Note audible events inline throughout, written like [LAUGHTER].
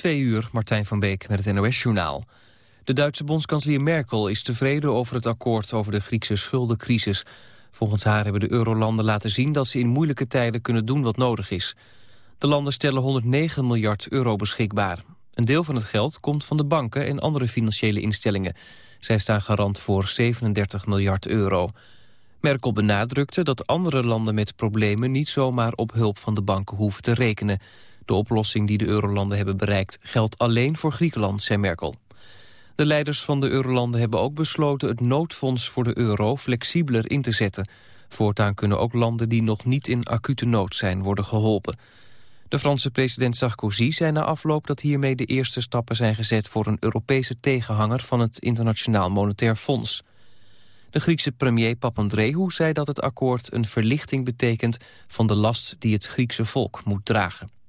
Twee uur, Martijn van Beek met het NOS-journaal. De Duitse bondskanselier Merkel is tevreden over het akkoord over de Griekse schuldencrisis. Volgens haar hebben de eurolanden laten zien dat ze in moeilijke tijden kunnen doen wat nodig is. De landen stellen 109 miljard euro beschikbaar. Een deel van het geld komt van de banken en andere financiële instellingen. Zij staan garant voor 37 miljard euro. Merkel benadrukte dat andere landen met problemen niet zomaar op hulp van de banken hoeven te rekenen. De oplossing die de eurolanden hebben bereikt geldt alleen voor Griekenland, zei Merkel. De leiders van de eurolanden hebben ook besloten het noodfonds voor de euro flexibeler in te zetten. Voortaan kunnen ook landen die nog niet in acute nood zijn worden geholpen. De Franse president Sarkozy zei na afloop dat hiermee de eerste stappen zijn gezet voor een Europese tegenhanger van het Internationaal Monetair Fonds. De Griekse premier Papandreou zei dat het akkoord een verlichting betekent van de last die het Griekse volk moet dragen.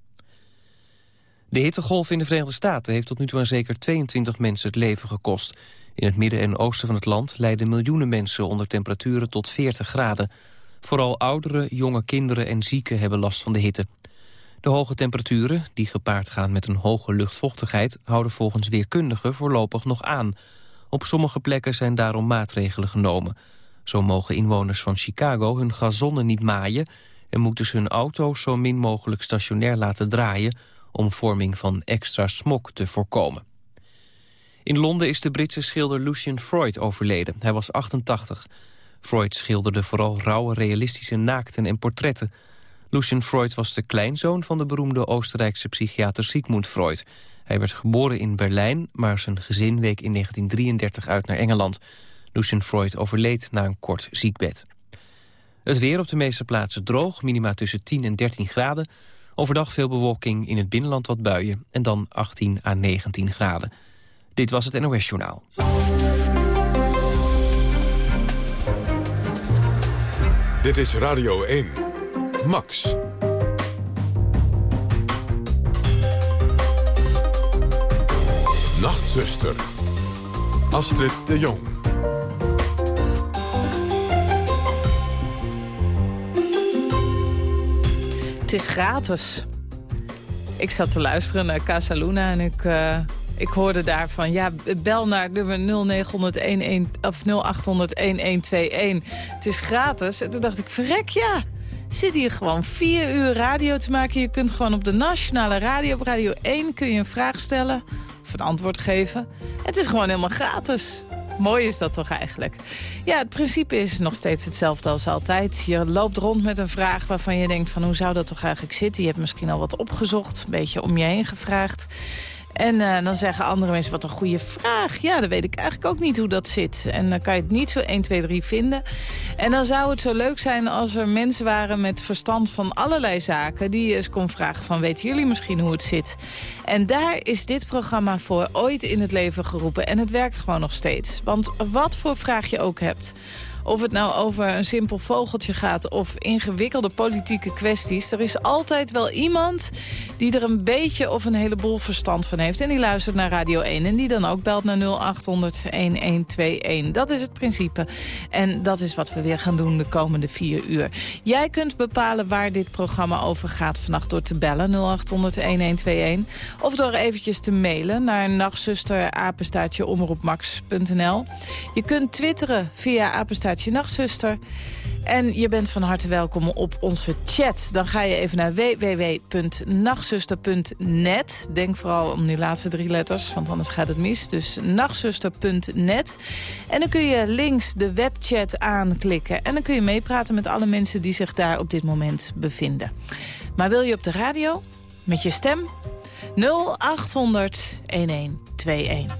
De hittegolf in de Verenigde Staten heeft tot nu toe aan zeker 22 mensen het leven gekost. In het midden en oosten van het land lijden miljoenen mensen onder temperaturen tot 40 graden. Vooral ouderen, jonge kinderen en zieken hebben last van de hitte. De hoge temperaturen, die gepaard gaan met een hoge luchtvochtigheid... houden volgens weerkundigen voorlopig nog aan. Op sommige plekken zijn daarom maatregelen genomen. Zo mogen inwoners van Chicago hun gazonnen niet maaien... en moeten ze hun auto's zo min mogelijk stationair laten draaien om vorming van extra smog te voorkomen. In Londen is de Britse schilder Lucian Freud overleden. Hij was 88. Freud schilderde vooral rauwe realistische naakten en portretten. Lucian Freud was de kleinzoon van de beroemde Oostenrijkse psychiater Sigmund Freud. Hij werd geboren in Berlijn, maar zijn gezin week in 1933 uit naar Engeland. Lucian Freud overleed na een kort ziekbed. Het weer op de meeste plaatsen droog, minima tussen 10 en 13 graden. Overdag veel bewolking, in het binnenland wat buien en dan 18 à 19 graden. Dit was het NOS Journaal. Dit is Radio 1. Max. Nachtzuster. Astrid de Jong. Het is gratis. Ik zat te luisteren naar Casa Luna en ik, uh, ik hoorde daarvan... ja, bel naar nummer 0900 of 0800 1121. Het is gratis. En toen dacht ik, verrek ja zit hier gewoon vier uur radio te maken. Je kunt gewoon op de nationale radio, op Radio 1, kun je een vraag stellen of een antwoord geven. Het is gewoon helemaal gratis. Mooi is dat toch eigenlijk? Ja, het principe is nog steeds hetzelfde als altijd. Je loopt rond met een vraag waarvan je denkt van hoe zou dat toch eigenlijk zitten? Je hebt misschien al wat opgezocht, een beetje om je heen gevraagd. En uh, dan zeggen andere mensen, wat een goede vraag. Ja, dan weet ik eigenlijk ook niet hoe dat zit. En dan kan je het niet zo 1, 2, 3 vinden. En dan zou het zo leuk zijn als er mensen waren met verstand van allerlei zaken... die je eens kon vragen van, weten jullie misschien hoe het zit? En daar is dit programma voor ooit in het leven geroepen. En het werkt gewoon nog steeds. Want wat voor vraag je ook hebt... Of het nou over een simpel vogeltje gaat of ingewikkelde politieke kwesties. Er is altijd wel iemand die er een beetje of een heleboel verstand van heeft. En die luistert naar Radio 1 en die dan ook belt naar 0800-1121. Dat is het principe. En dat is wat we weer gaan doen de komende vier uur. Jij kunt bepalen waar dit programma over gaat vannacht door te bellen 0800-1121. Of door eventjes te mailen naar nachtzusterapenstaatjeomroepmax.nl. Je kunt twitteren via apenstaatje je Nachtzuster. En je bent van harte welkom op onze chat. Dan ga je even naar www.nachtzuster.net. Denk vooral om die laatste drie letters, want anders gaat het mis. Dus nachtzuster.net. En dan kun je links de webchat aanklikken. En dan kun je meepraten met alle mensen die zich daar op dit moment bevinden. Maar wil je op de radio? Met je stem? 0800 1121.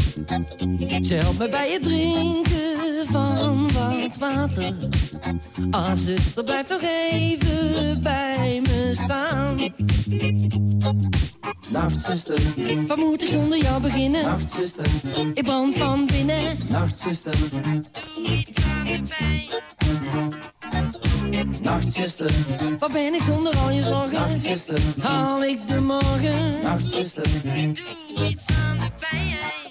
Ze helpt me bij het drinken van wat water Ah, zuster, blijf toch even bij me staan Nachtzuster, wat moet ik zonder jou beginnen? Nachtzuster, ik brand van binnen. Nachtzuster, doe iets aan de pijn. Nachtzuster, waar ben ik zonder al je zorgen? Nachtzuster, haal ik de morgen? Nachtzuster, doe iets aan de pijn.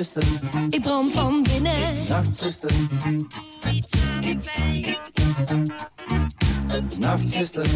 Nachtzuster, ik brand van binnen. Nachtzuster, doe iets aan de. Nachtzuster,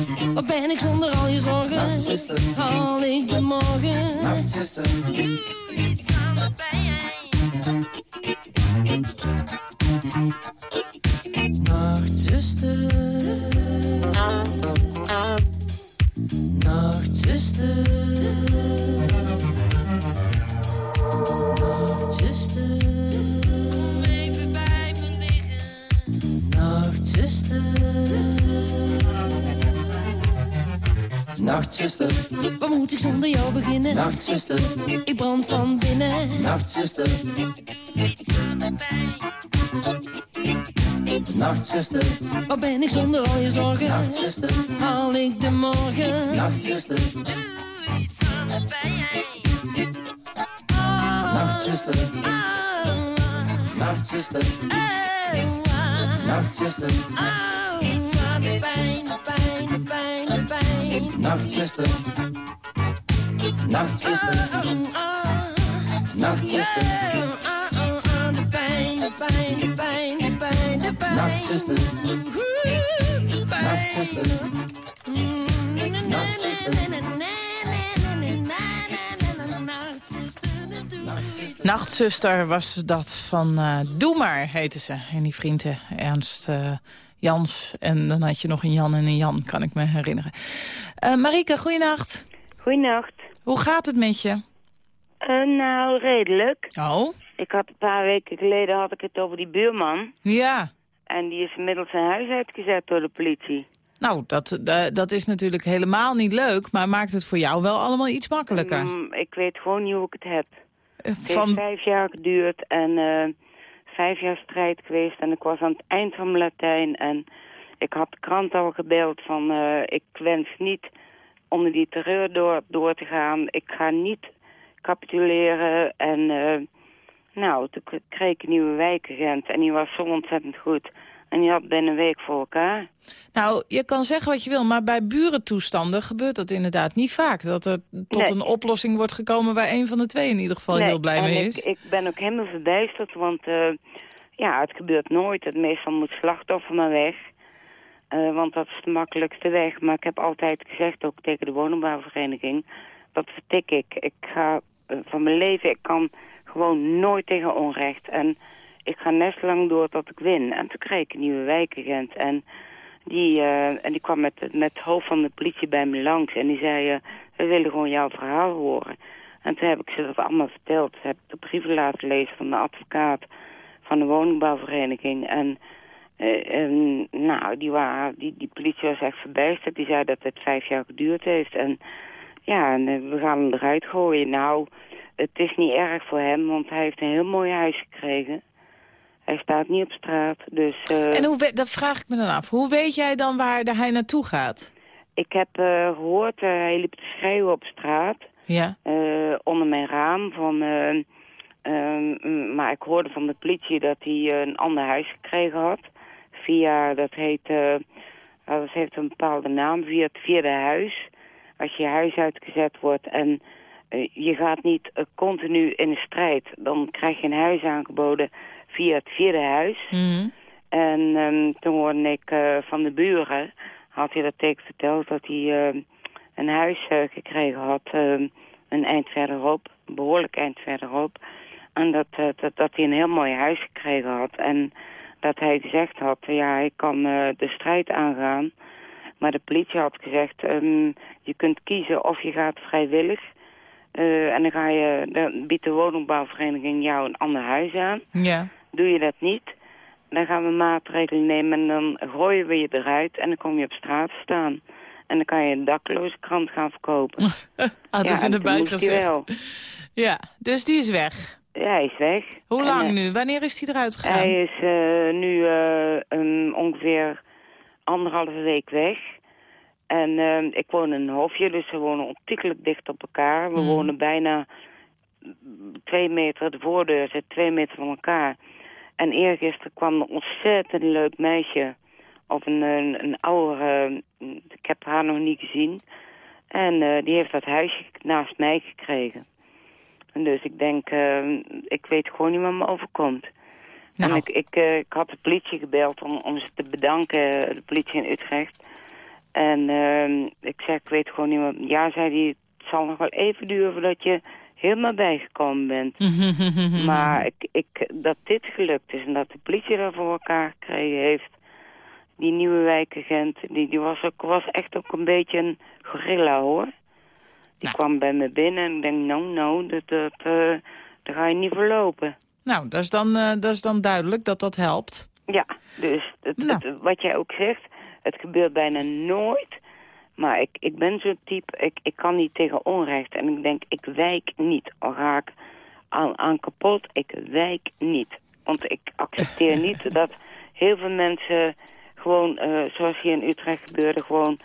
Nachtzuster, nachtzuster, nachtzuster, de pijn, de pijn, de pijn. Nachtzuster, nachtzuster, nachtzuster. Nachtzuster was dat van uh, Doe maar, heette ze. En die vrienden Ernst uh, Jans. En dan had je nog een Jan en een Jan, kan ik me herinneren. Uh, Marike, goeienacht. Goeienacht. Hoe gaat het met je? nou, redelijk. Oh? Ik had een paar weken geleden had ik het over die buurman. Ja. En die is inmiddels zijn huis uitgezet door de politie. Nou, dat, dat is natuurlijk helemaal niet leuk, maar maakt het voor jou wel allemaal iets makkelijker. Mm, ik weet gewoon niet hoe ik het heb. Het Van... heeft vijf jaar geduurd en uh, vijf jaar strijd geweest. En ik was aan het eind van mijn Latijn. En ik had de krant al gebeld van... Uh, ik wens niet onder die terreur door, door te gaan. Ik ga niet capituleren. En uh, nou, toen kreeg ik een nieuwe wijkagent. En die was zo ontzettend goed. En die had binnen een week voor elkaar. Nou, je kan zeggen wat je wil, maar bij burentoestanden gebeurt dat inderdaad niet vaak. Dat er tot Nee. een oplossing wordt gekomen waar een van de twee in ieder geval Nee, heel blij en mee ik, is. ik ben ook helemaal verbijsterd, want uh, ja, het gebeurt nooit. Het meestal moet slachtoffer maar weg. Uh, want dat is de makkelijkste weg. Maar ik heb altijd gezegd, ook tegen de woningbouwvereniging, dat vertik ik. Ik ga uh, van mijn leven, ik kan gewoon nooit tegen onrecht. En ik ga net lang door tot ik win. En toen kreeg ik een nieuwe wijkagent. En die, uh, en die kwam met, met het hoofd van de politie bij me langs. En die zei, we willen gewoon jouw verhaal horen. En toen heb ik ze dat allemaal verteld. Toen heb ik de brieven laten lezen van de advocaat van de woningbouwvereniging. En, uh, en nou, die, waren, die, die politie was echt verbijsterd. Die zei dat het vijf jaar geduurd heeft. En ja, en, uh, we gaan hem eruit gooien. Nou, het is niet erg voor hem, want hij heeft een heel mooi huis gekregen. Hij staat niet op straat, dus... Uh, en hoe dat vraag ik me dan af. Hoe weet jij dan waar hij naartoe gaat? Ik heb gehoord, hij liep te schreeuwen op straat. Ja. Onder mijn raam. Van, maar ik hoorde van de politie dat hij een ander huis gekregen had. Via, dat heet... dat heeft een bepaalde naam, via het vierde huis. Als je huis uitgezet wordt en eh, je gaat niet continu in de strijd. Dan krijg je een huis aangeboden via het vierde huis. Mhm. En ehm, toen hoorde ik van de buren, had hij dat tegen verteld, dat hij eh, een huis gekregen had, ehm, een eind verderop, een behoorlijk eind verderop. En dat, dat, dat hij een heel mooi huis gekregen had. En dat hij gezegd had, ja, ik kan eh, de strijd aangaan. Maar de politie had gezegd, ehm, je kunt kiezen of je gaat vrijwillig. eh, en dan, ga je, dan biedt de woningbouwvereniging jou een ander huis aan. Ja. Doe je dat niet, dan gaan we maatregelen nemen en dan gooien we je eruit en dan kom je op straat staan. En dan kan je een dakloze krant gaan verkopen. [LAUGHS] Hadden Ja, ze en erbij toen moest hij gezegd. Ja, dus die is weg. Ja, hij is weg. Hoe lang eh, nu? Wanneer is die eruit gegaan? Hij is eh, nu eh, um, ongeveer anderhalve week weg. En ik woon in een hofje, dus we wonen ontiegelijk dicht op elkaar. We Mm. wonen bijna twee meter, de voordeur zit twee meter van elkaar. En eergisteren kwam een ontzettend leuk meisje. Of een, een, een oudere, ik heb haar nog niet gezien. En die heeft dat huisje naast mij gekregen. Dus ik denk, eh, ik weet gewoon niet wat me overkomt. Nou. En ik, ik, eh, ik had de politie gebeld om, om ze te bedanken, de politie in Utrecht. En ehm, ik zei, ik weet gewoon niet wat... Ja, zei hij, het zal nog wel even duren voordat je helemaal bijgekomen bent. [LAUGHS] Maar ik, ik, dat dit gelukt is en dat de politie dat voor elkaar gekregen heeft... Die nieuwe wijkagent, die, die was, ook, was echt ook een beetje een gorilla, hoor. Die Nou. kwam bij me binnen en ik denk, nou, nou, dat, dat, daar ga je niet voor lopen. Nou, dat is, dan, eh, dat is dan duidelijk dat dat helpt. Ja, dus het, Nou. het- wat jij ook zegt, het gebeurt bijna nooit. Maar ik, ik ben zo'n type, ik, ik kan niet tegen onrecht. En ik denk, ik wijk niet. Al ga ik aan, aan kapot, ik wijk niet. Want ik accepteer [LAUGHS] niet dat heel veel mensen gewoon, eh, zoals hier in Utrecht gebeurde, gewoon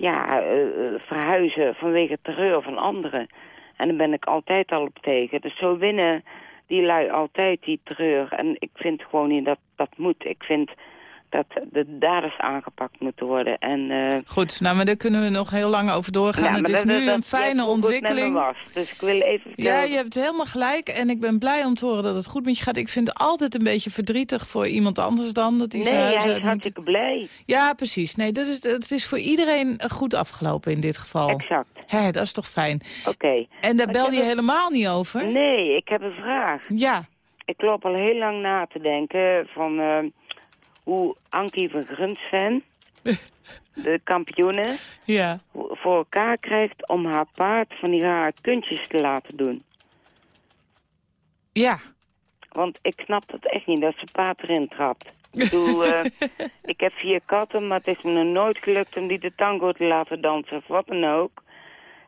ja, eh, verhuizen vanwege terreur van anderen. En daar ben ik altijd al op tegen. Dus zo winnen die lui altijd die terreur. En ik vind gewoon niet dat dat moet. Ik vind dat de daders aangepakt moeten worden. En, eh, Goed, nou, maar daar kunnen we nog heel lang over doorgaan. ja, het is dat- nu dat- een fijne ontwikkeling. was. Dus ik wil even Ja, je hebt helemaal gelijk. En ik ben blij om te horen dat het goed met je gaat. Ik vind het altijd een beetje verdrietig voor iemand anders dan. Dat Nee, zijn hij is moet. hartstikke blij. Ja, precies. Nee, dus het, het is voor iedereen goed afgelopen in dit geval. Exact. Hé, dat is toch fijn. Oké. En daar Maar bel je een- helemaal niet over? Nee, ik heb een vraag. Ja. Ik loop al heel lang na te denken van eh, hoe Ankie van Grunsven, [LAUGHS] de kampioene, Ja. voor elkaar krijgt om haar paard van die rare kuntjes te laten doen. Ja. Want ik snap dat echt niet, dat ze paard erin trapt. Ik bedoel, eh, [LAUGHS] ik heb vier katten, maar het is me nog nooit gelukt om die de tango te laten dansen of wat dan ook.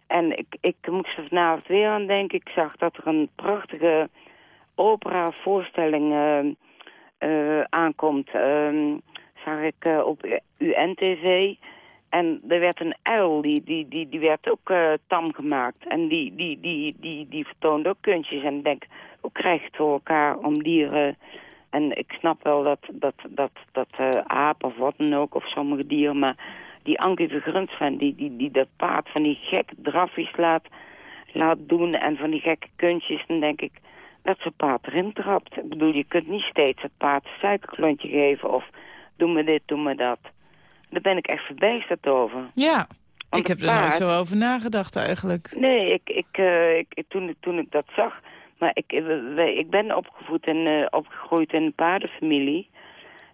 En ik, ik moest er vanavond weer aan denken. Ik zag dat er een prachtige opera-voorstelling eh, eh, aankomt. Ehm, zag ik eh, op UNTV. En er werd een uil, die, die, die, die werd ook eh, tam gemaakt. En die, die, die, die, die vertoonde ook kunstjes. En ik denk, hoe krijg je het voor elkaar om dieren... En ik snap wel dat, dat, dat, dat eh aap of wat dan ook, of sommige dieren... maar die Ankie van, die, die, die dat paard van die gekke drafjes laat, laat doen... en van die gekke kunstjes, dan denk ik dat ze paard erin trapt. Ik bedoel, je kunt niet steeds het paard een suikerklontje geven... of doe me dit, doe me dat. Daar ben ik echt verbijsterd over. Ja. Want ik heb er nooit zo over nagedacht eigenlijk. Nee, ik, ik, eh, ik, toen, toen ik dat zag... Maar ik, eh, ik ben opgevoed en eh, opgegroeid in een paardenfamilie.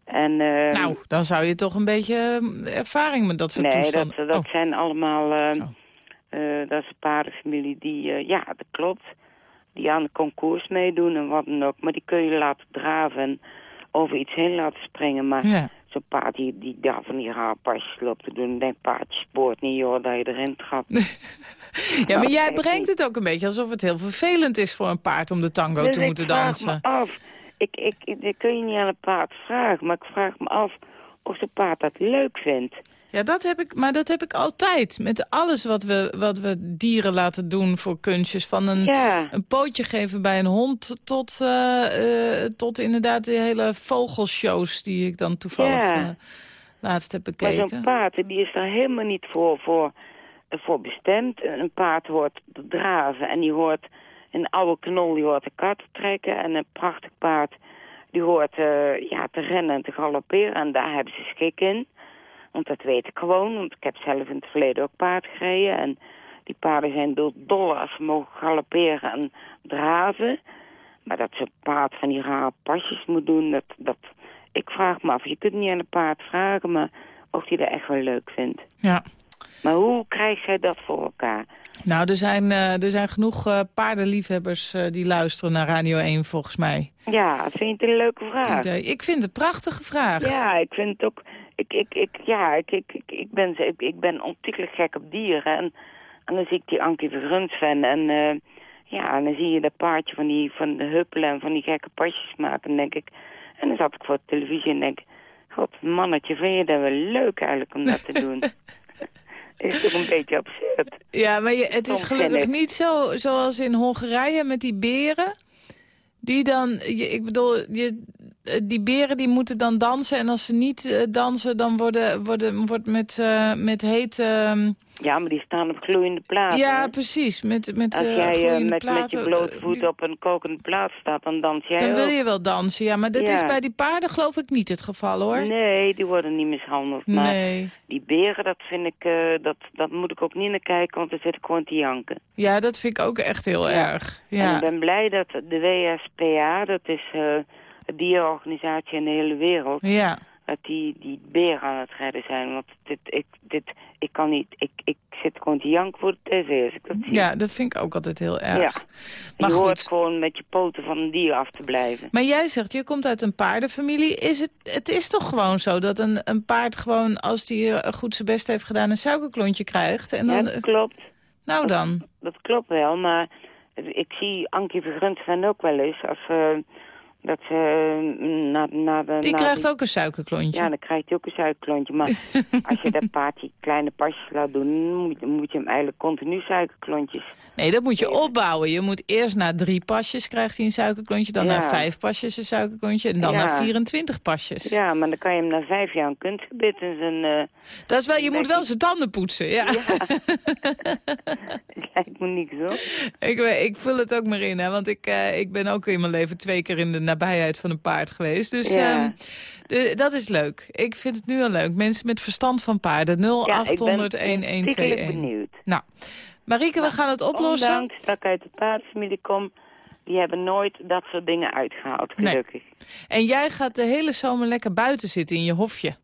En, nou, dan zou je toch een beetje ervaring met dat soort nee, dat, toestanden... dat Oh, zijn allemaal... Oh. dat is een paardenfamilie die... ja, dat klopt. Die aan de concours meedoen en wat dan ook. Maar die kun je laten draven en over iets heen laten springen. Maar ja. zo'n paard die, die daar van die haarpasjes loopt te doen... denk paardje spoort niet, joh, dat je erin trapt. [LAUGHS] ja, maar jij brengt het ook een beetje alsof het heel vervelend is voor een paard om de tango Dus te ik moeten vraag dansen. me af. Ik, ik, ik, dat kun je niet aan een paard vragen, maar ik vraag me af of zo'n paard dat leuk vindt. Ja, dat heb ik, maar dat heb ik altijd. Met alles wat we, wat we dieren laten doen voor kunstjes. Van een, Ja, een pootje geven bij een hond tot, eh, eh, tot inderdaad de hele vogelshows die ik dan toevallig Ja. eh, laatst heb maar bekeken. zo'n paard die is daar helemaal niet voor, voor voor bestemd. Een paard hoort te draven en die hoort een oude knol die hoort de kar te trekken. En een prachtig paard die hoort uh, ja, te rennen en te galopperen. En daar hebben ze schik in. Want dat weet ik gewoon. Want ik heb zelf in het verleden ook paard gereden. En die paarden zijn dol als ze mogen galopperen en draven. Maar dat ze paard van die rare pasjes moet doen, dat, dat, ik vraag me af. Je kunt niet aan een paard vragen, maar of hij dat echt wel leuk vindt. Ja. Maar hoe krijgt zij dat voor elkaar? Nou, er zijn, uh, er zijn genoeg uh, paardenliefhebbers uh, die luisteren naar Radio 1, volgens mij. Ja, vind je het een leuke vraag? Ik vind het een prachtige vraag. Ja, ik vind het ook... Ik, ik, ik, ja, ik, ik, ik, ben, ik, ik ben ontiegelijk gek op dieren. En, en dan zie ik die Ankie Verguns fan en... ja, en dan zie je dat paardje van, die, van de huppelen en van die gekke pasjes maken, denk ik... En dan zat ik voor de televisie en denk... God, mannetje, vind je dat wel leuk eigenlijk om dat te [LAUGHS] doen? Is toch een beetje absurd. Ja, maar je, het is gelukkig niet zo zoals in Hongarije met die beren. Die dan, je, ik bedoel, je, die beren die moeten dan dansen. En als ze niet uh, dansen, dan worden, worden, wordt met, uh, met hete... Uh, ja, maar die staan op gloeiende platen. Ja, precies. Met, met, Als uh, jij met, platen, met je blote voet op een kokende plaat staat, dan dans jij Dan ook. wil je wel dansen, ja. Maar dat Ja. is bij die paarden geloof ik niet het geval, hoor. Nee, die worden niet mishandeld. Maar Nee. die beren, dat vind ik, eh, dat, dat moet ik ook niet naar kijken, want dan zit ik gewoon te janken. Ja, dat vind ik ook echt heel Ja. erg. En Ja. ik ben blij dat de WSPA, dat is eh een dierorganisatie in de hele wereld, Ja. dat die, die beren aan het redden zijn. Want dit, ik, dit, ik kan niet, ik, ik zit gewoon te janken voor de tv als ik dat zie. ja, dat vind ik ook altijd heel erg. Ja. Maar je goed. hoort gewoon met je poten van een dier af te blijven. Maar jij zegt, je komt uit een paardenfamilie. Is het, het is toch gewoon zo dat een, een paard gewoon, als die eh, goed zijn best heeft gedaan, een suikerklontje krijgt? En dan, ja, dat klopt. nou dan. Dat klopt wel, maar ik zie Ankie van ook wel eens als eh, dat ze eh, na, na de... Die na krijgt ook een suikerklontje. Ja, dan krijgt hij ook een suikerklontje. Maar [LAUGHS] als je dat paard die kleine pasjes laat doen, moet, moet je hem eigenlijk continu suikerklontjes. Nee, dat moet je opbouwen. Je moet eerst na drie pasjes krijgt hij een suikerklontje. Dan Ja. na vijf pasjes een suikerklontje. En dan Ja. na 24 pasjes. Ja, maar dan kan je hem na vijf jaar een kunstgebit in zijn... eh Dat is wel, je moet wel zijn tanden poetsen. Ja. lijkt me niet zo. Ik, ik vul het ook maar in, hè, want ik, eh, ik ben ook in mijn leven twee keer in de nabijheid van een paard geweest. Dus Ja. ehm, de- dat is leuk. Ik vind het nu al leuk. Mensen met verstand van paarden. Ja, ik ben 0800 ontiegelijk 1121. benieuwd. Nou, Marieke, we gaan het oplossen. Ondanks dat ik uit de paardenfamilie kom, die hebben nooit dat soort dingen uitgehaald, Nee. gelukkig. En jij gaat de hele zomer lekker buiten zitten in je hofje.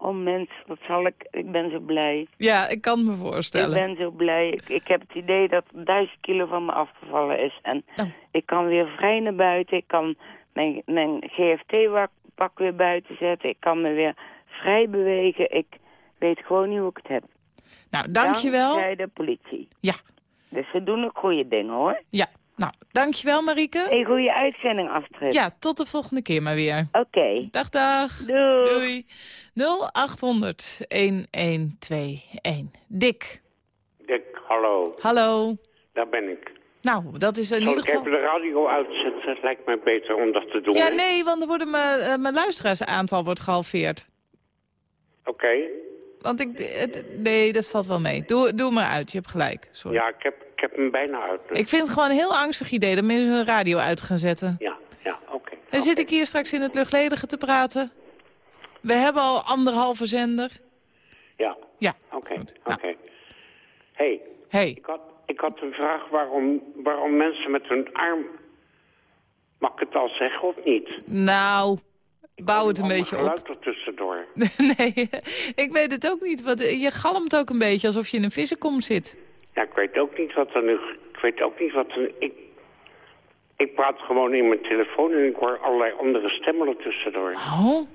Oh mens, wat zal ik... Ik ben zo blij. Ja, ik kan me Ik voorstellen. ben zo blij. Ik, ik heb het idee dat duizend kilo van me afgevallen is. En Oh. ik kan weer vrij naar buiten. Ik kan mijn, mijn GFT-pak weer buiten zetten. Ik kan me weer vrij bewegen. Ik weet gewoon niet hoe ik het heb. Nou, dankjewel. Dankzij de politie. Ja, Dus ze doen ook goede dingen, hoor. ja. Nou, dankjewel Marieke. Een goede uitzending, Astrid. Ja, tot de volgende keer maar weer. Oké. Dag, dag. Doei. Doei. 0800 1121. Dick, Dick, hallo, hallo. daar ben ik. Nou, dat is in Zal ieder ik even geval... de radio uitzetten? Het lijkt mij beter om dat te doen. Ja, nee, want dan worden mijn, eh, mijn luisteraarsaantal wordt gehalveerd. Oké. Want ik... het- nee, dat valt wel mee. Doe, doe maar uit, je hebt gelijk. Sorry. Ja, ik heb, ik heb hem bijna uit. dus. Ik vind het gewoon een heel angstig idee dat mensen hun radio uit gaan zetten. Ja, ja, oké. Dan Oké. zit ik hier straks in het luchtledige te praten. We hebben al anderhalve zender. Ja, Ja, oké, oké. Nou. hey, hey. ik had, ik had een vraag waarom, waarom mensen met hun arm... Mag ik het al zeggen of niet? Nou, bouw het een beetje op. geluid ertussendoor. [LAUGHS] nee, ik weet het ook niet. Want je galmt ook een beetje alsof je in een vissenkom zit. Ja, ik weet ook niet wat er nu... Ik weet ook niet wat er... Ik, ik praat gewoon in mijn telefoon en ik hoor allerlei andere stemmen ertussendoor. Oh?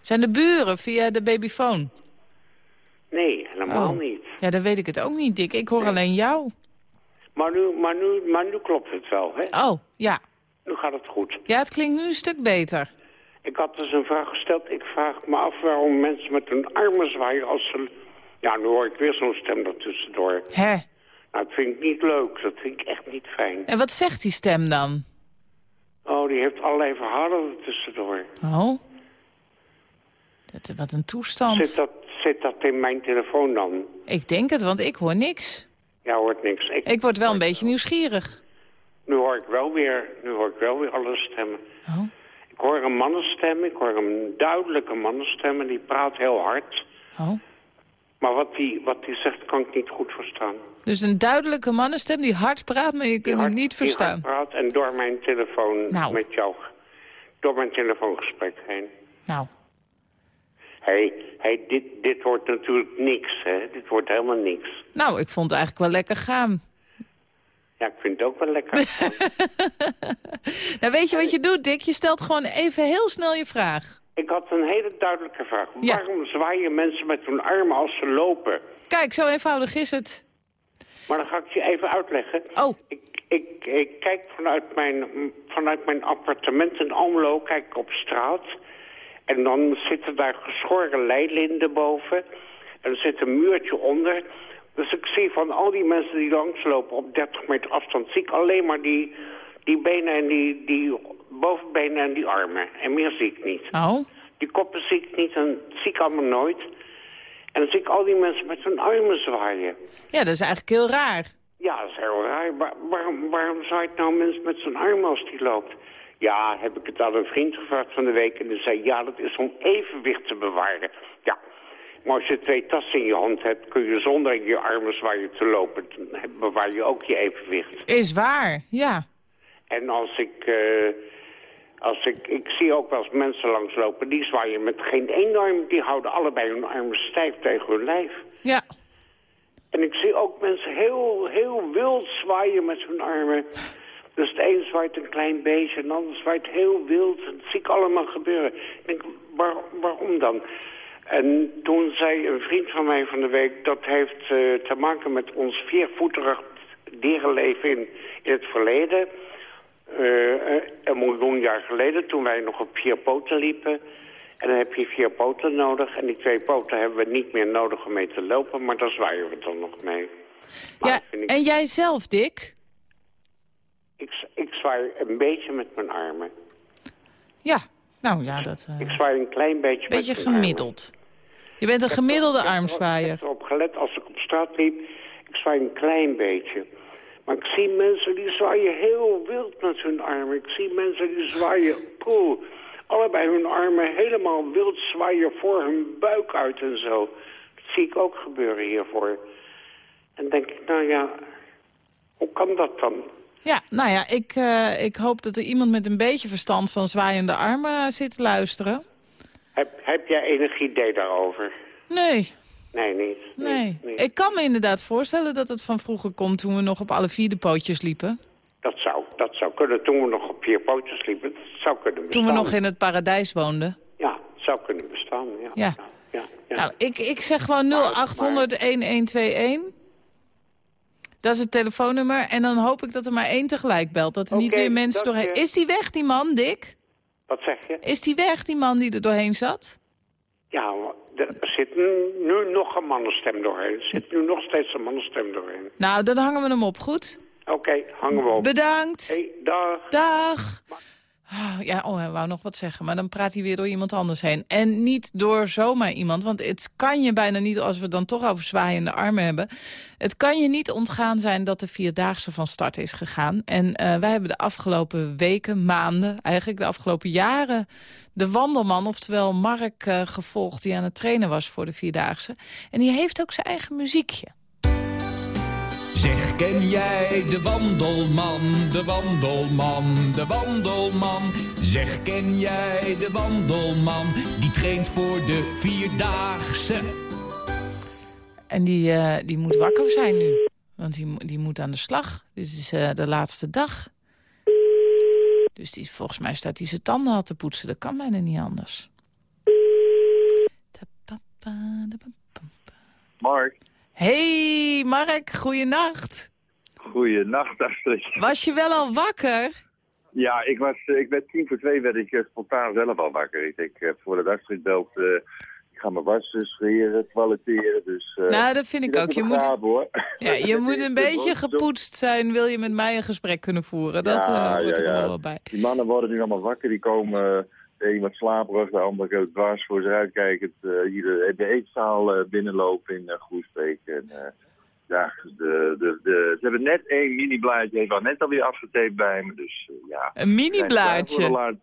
Zijn de buren via de babyfoon? Nee, helemaal Oh. niet. Ja, dan weet ik het ook niet, Dick. Ik hoor alleen jou. Maar nu, maar, nu, maar nu klopt het wel, hè? Oh, ja. Nu gaat het goed. Ja, het klinkt nu een stuk beter. Ik had dus een vraag gesteld. Ik vraag me af waarom mensen met hun armen zwaaien als ze... Ja, nu hoor ik weer zo'n stem ertussendoor. Hè? Nou, dat vind ik niet leuk. Dat vind ik echt niet fijn. En wat zegt die stem dan? Oh, die heeft allerlei verhalen ertussendoor. Oh? Dat, wat een toestand. Zit dat, zit dat in mijn telefoon dan? Ik denk het, want ik hoor niks. Ja, hoort niks. Ik word wel een beetje nieuwsgierig. Nu hoor ik wel weer, nu hoor ik wel weer alle stemmen. Oh. Ik hoor een mannenstem, ik hoor een duidelijke mannenstem en die praat heel hard. Oh. Maar wat die, wat die zegt kan ik niet goed verstaan. Dus een duidelijke mannenstem die hard praat, maar je kunt hem niet die hard verstaan. praat en door mijn telefoon Nou. met jou, door mijn telefoongesprek heen. Nou, Hé, hey, dit, dit wordt natuurlijk niks, hè. Dit wordt helemaal niks. nou, ik vond het eigenlijk wel lekker gaan. Ja, ik vind het ook wel lekker. [LAUGHS] Nou, weet je wat je doet, Dick? Je stelt gewoon even heel snel je vraag. Ik had een hele duidelijke vraag. Ja. Waarom zwaaien mensen met hun armen als ze lopen? Kijk, zo eenvoudig is het. Maar dan ga ik je even uitleggen. Oh, Ik, ik, ik kijk vanuit mijn, vanuit mijn appartement in Almelo kijk ik op straat. En dan zitten daar geschoren leilinten boven. En er zit een muurtje onder. Dus ik zie van al die mensen die langslopen op 30 meter afstand... zie ik alleen maar die, die benen en die, die bovenbenen en die armen. En meer zie ik niet. oh. Die koppen zie ik niet en dat zie ik allemaal nooit. En dan zie ik al die mensen met hun armen zwaaien. Ja, dat is eigenlijk heel raar. Ja, dat is heel raar. Waar- waarom, waarom zaait nou mensen met zijn arm als die loopt? Ja, heb ik het aan een vriend gevraagd van de week en die zei... ja, dat is om evenwicht te bewaren. Ja, maar als je twee tassen in je hand hebt... kun je zonder je armen zwaaien te lopen... dan bewaar je ook je evenwicht. Is waar, ja. En als ik... eh, als ik, ik zie ook wel eens mensen langslopen... die zwaaien met geen één arm... die houden allebei hun armen stijf tegen hun lijf. Ja, En ik zie ook mensen heel, heel wild zwaaien met hun armen. Dus de een zwaait een klein beetje en de ander zwaait heel wild. Dat zie ik allemaal gebeuren. Ik denk, waar, waarom dan? En toen zei een vriend van mij van de week... dat heeft eh, te maken met ons viervoeterig dierenleven in, in het verleden. Eh, eh, een miljoen jaar geleden, toen wij nog op vier poten liepen... En dan heb je vier poten nodig. En die twee poten hebben we niet meer nodig om mee te lopen. Maar daar zwaaien we dan nog mee. Maar ja. ik, En jij zelf, Dick? ik, ik zwaai een beetje met mijn armen. Ja, nou ja, dat Ik uh, zwaai een klein beetje beetje met mijn gemiddeld. Je bent een gemiddelde armen. Ik armzwaaier. heb erop gelet als ik op straat liep. Ik zwaai een klein beetje. Maar ik zie mensen die zwaaien heel wild met hun armen. Ik zie mensen die zwaaien poeh. Allebei hun armen helemaal wild zwaaien voor hun buik uit en zo. Dat zie ik ook gebeuren hiervoor. En denk ik, nou ja, hoe kan dat dan? Ja, nou ja, ik, eh, ik hoop dat er iemand met een beetje verstand van zwaaiende armen zit te luisteren. Heb, heb jij enig idee daarover? Nee, Nee, niet. nee. niet. Ik kan me inderdaad voorstellen dat het van vroeger komt toen we nog op alle vier de pootjes liepen. Dat zou, dat zou kunnen. Toen we nog op vier pootjes liepen, dat zou kunnen bestaan. Toen we nog in het paradijs woonden. Ja, het zou kunnen bestaan, ja. Ja. ja, ja. Nou, ik, ik zeg gewoon 0800-1121. Dat is het telefoonnummer. En dan hoop ik dat er maar één tegelijk belt. Dat er niet weer mensen doorheen... je. Is die weg, die man, Dick? Wat zeg je? Is die weg, die man die er doorheen zat? Ja, er zit nu, nog een mannenstem doorheen. Er zit nu nog steeds een mannenstem doorheen. Nou, dan hangen we hem op, goed? Oké, hangen we op. Bedankt. hey, dag. Dag. Oh, ja, oh, hij wou nog wat zeggen, maar dan praat hij weer door iemand anders heen. En niet door zomaar iemand, want het kan je bijna niet, als we het dan toch over zwaaiende armen hebben... het kan je niet ontgaan zijn dat de Vierdaagse van start is gegaan. En eh, wij hebben de afgelopen weken, maanden, eigenlijk de afgelopen jaren... de wandelman, oftewel Mark, eh, gevolgd die aan het trainen was voor de Vierdaagse. En die heeft ook zijn eigen muziekje. Zeg, ken jij de wandelman, de wandelman, de wandelman? Zeg, ken jij de wandelman, die traint voor de Vierdaagse? En die, eh, die moet wakker zijn nu. Want die, die moet aan de slag. Dit is eh, de laatste dag. Dus die, volgens mij staat hij zijn tanden al te poetsen. Dat kan bijna niet anders. Mark, Hey Mark, goeienacht. goeienacht Astrid. Was je wel al wakker? Ja, ik, was, eh, ik werd tien voor twee werd ik eh, spontaan zelf al wakker. Ik denk, eh, voordat Astrid belt, eh, ik ga mijn wassen, scheren, toiletteren. Dus, nou, dat vind ik ook. Je moet, hoor. ja, je [LAUGHS] moet een beetje gepoetst zijn, wil je met mij een gesprek kunnen voeren. Dat Ja, hoort ja, er ja. wel wel bij. Die mannen worden nu allemaal wakker, die komen, De een wat slaperig, de ander dwars voor zich uitkijkend. eh, hier de, de eetzaal eh, binnenlopen in uh, Groesbeek. En, eh, ja, de, de, de, ze hebben net één mini-blaadje, heeft al net alweer afgetaped bij me. Dus eh, ja. Een mini-blaadje?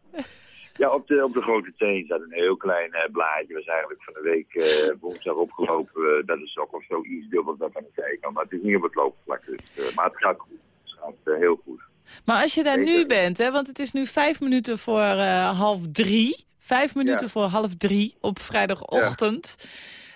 Ja, op de, op de grote teen staat een heel klein eh, blaadje. was eigenlijk van de week eh, woensdag opgelopen. Eh, dat is ook wel zo iets dubbel dat aan de zijkant. Maar het is niet op het loopvlak. Dus, eh, maar het gaat goed. Het gaat eh, heel goed. Maar als je daar nu bent, hè, want het is nu vijf minuten voor eh, half drie. Vijf minuten Ja. voor half drie op vrijdagochtend.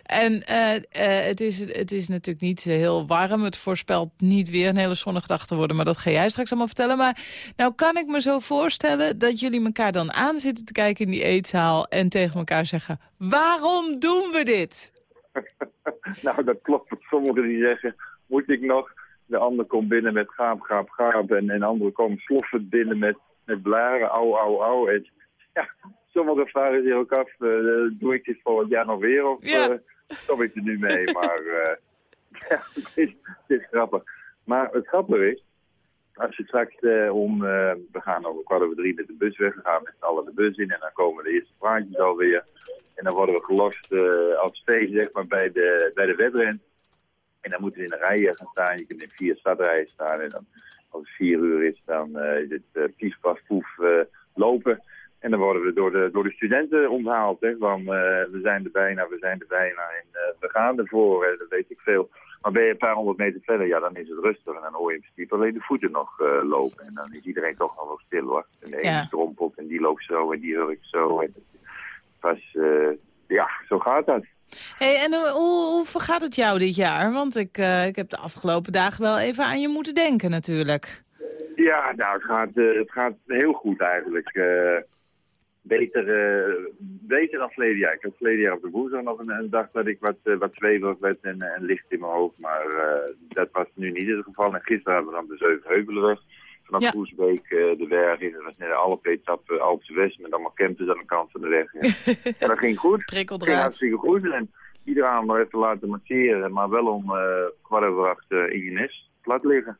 En eh, eh, het, is, het is natuurlijk niet heel warm. Het voorspelt niet weer een hele zonnige dag te worden. Maar dat ga jij straks allemaal vertellen. Maar nou kan ik me zo voorstellen dat jullie elkaar dan aan zitten te kijken in die eetzaal. En tegen elkaar zeggen, waarom doen we dit? [LAUGHS] nou, dat klopt. Sommigen die zeggen, moet ik nog? De ander komt binnen met gaap, gaap, gaap. En een andere komt sloffend binnen met, met blaren, au, au, au. En, ja, sommigen vragen zich ook af, eh, doe ik dit volgend jaar nog weer? Of Ja. eh, stop ik er nu mee? [LAUGHS] maar eh, [LAUGHS] ja, het is, het is grappig. Maar het grappige is, als je straks eh, om, eh, we gaan over kwart over drie met de bus weg, we gaan met z'n allen de bus in en dan komen de eerste praatjes alweer. En dan worden we gelost eh, als twee, zeg maar, bij de, bij de wedren. En dan moeten we in een rij gaan staan. Je kunt in vier stadrijen staan. En dan, als het vier uur is, dan eh, is het uh, poef lopen. En dan worden we door de, door de studenten onthaald. Hè, van, we zijn er bijna, we zijn er bijna. En we gaan ervoor, hè, dat weet ik veel. Maar ben je een paar honderd meter verder, ja, dan is het rustig. En dan hoor je in principe alleen de voeten nog lopen. En dan is iedereen toch nog wel stil hoor. En de ene Ja. strompelt en die loopt zo en die hurkt zo. En pas, ja, zo gaat dat. Hey, en hoe, hoe, vergaat het jou dit jaar? Want ik, eh, ik heb de afgelopen dagen wel even aan je moeten denken natuurlijk. Ja, nou, het gaat, eh, het gaat heel goed eigenlijk. Eh, beter, beter dan verleden jaar. Ik had verleden jaar op de woensdag nog een, dag dat ik wat, wat zweverig werd en, en licht in mijn hoofd. Maar dat was nu niet het geval. En gisteren hadden we dan de Zevenheuvelenweg. Vanaf Ja. Eh, de berg in. Dat was net een Alpe-etappe uh, Alpse West met allemaal campers aan de kant van de weg. En, [LAUGHS] dat ging goed. Het ging Prikkeldraad. hartstikke goed. En iedere avond nog even laten masseren. Maar wel om eh kwart over acht eh, in je nest plat liggen.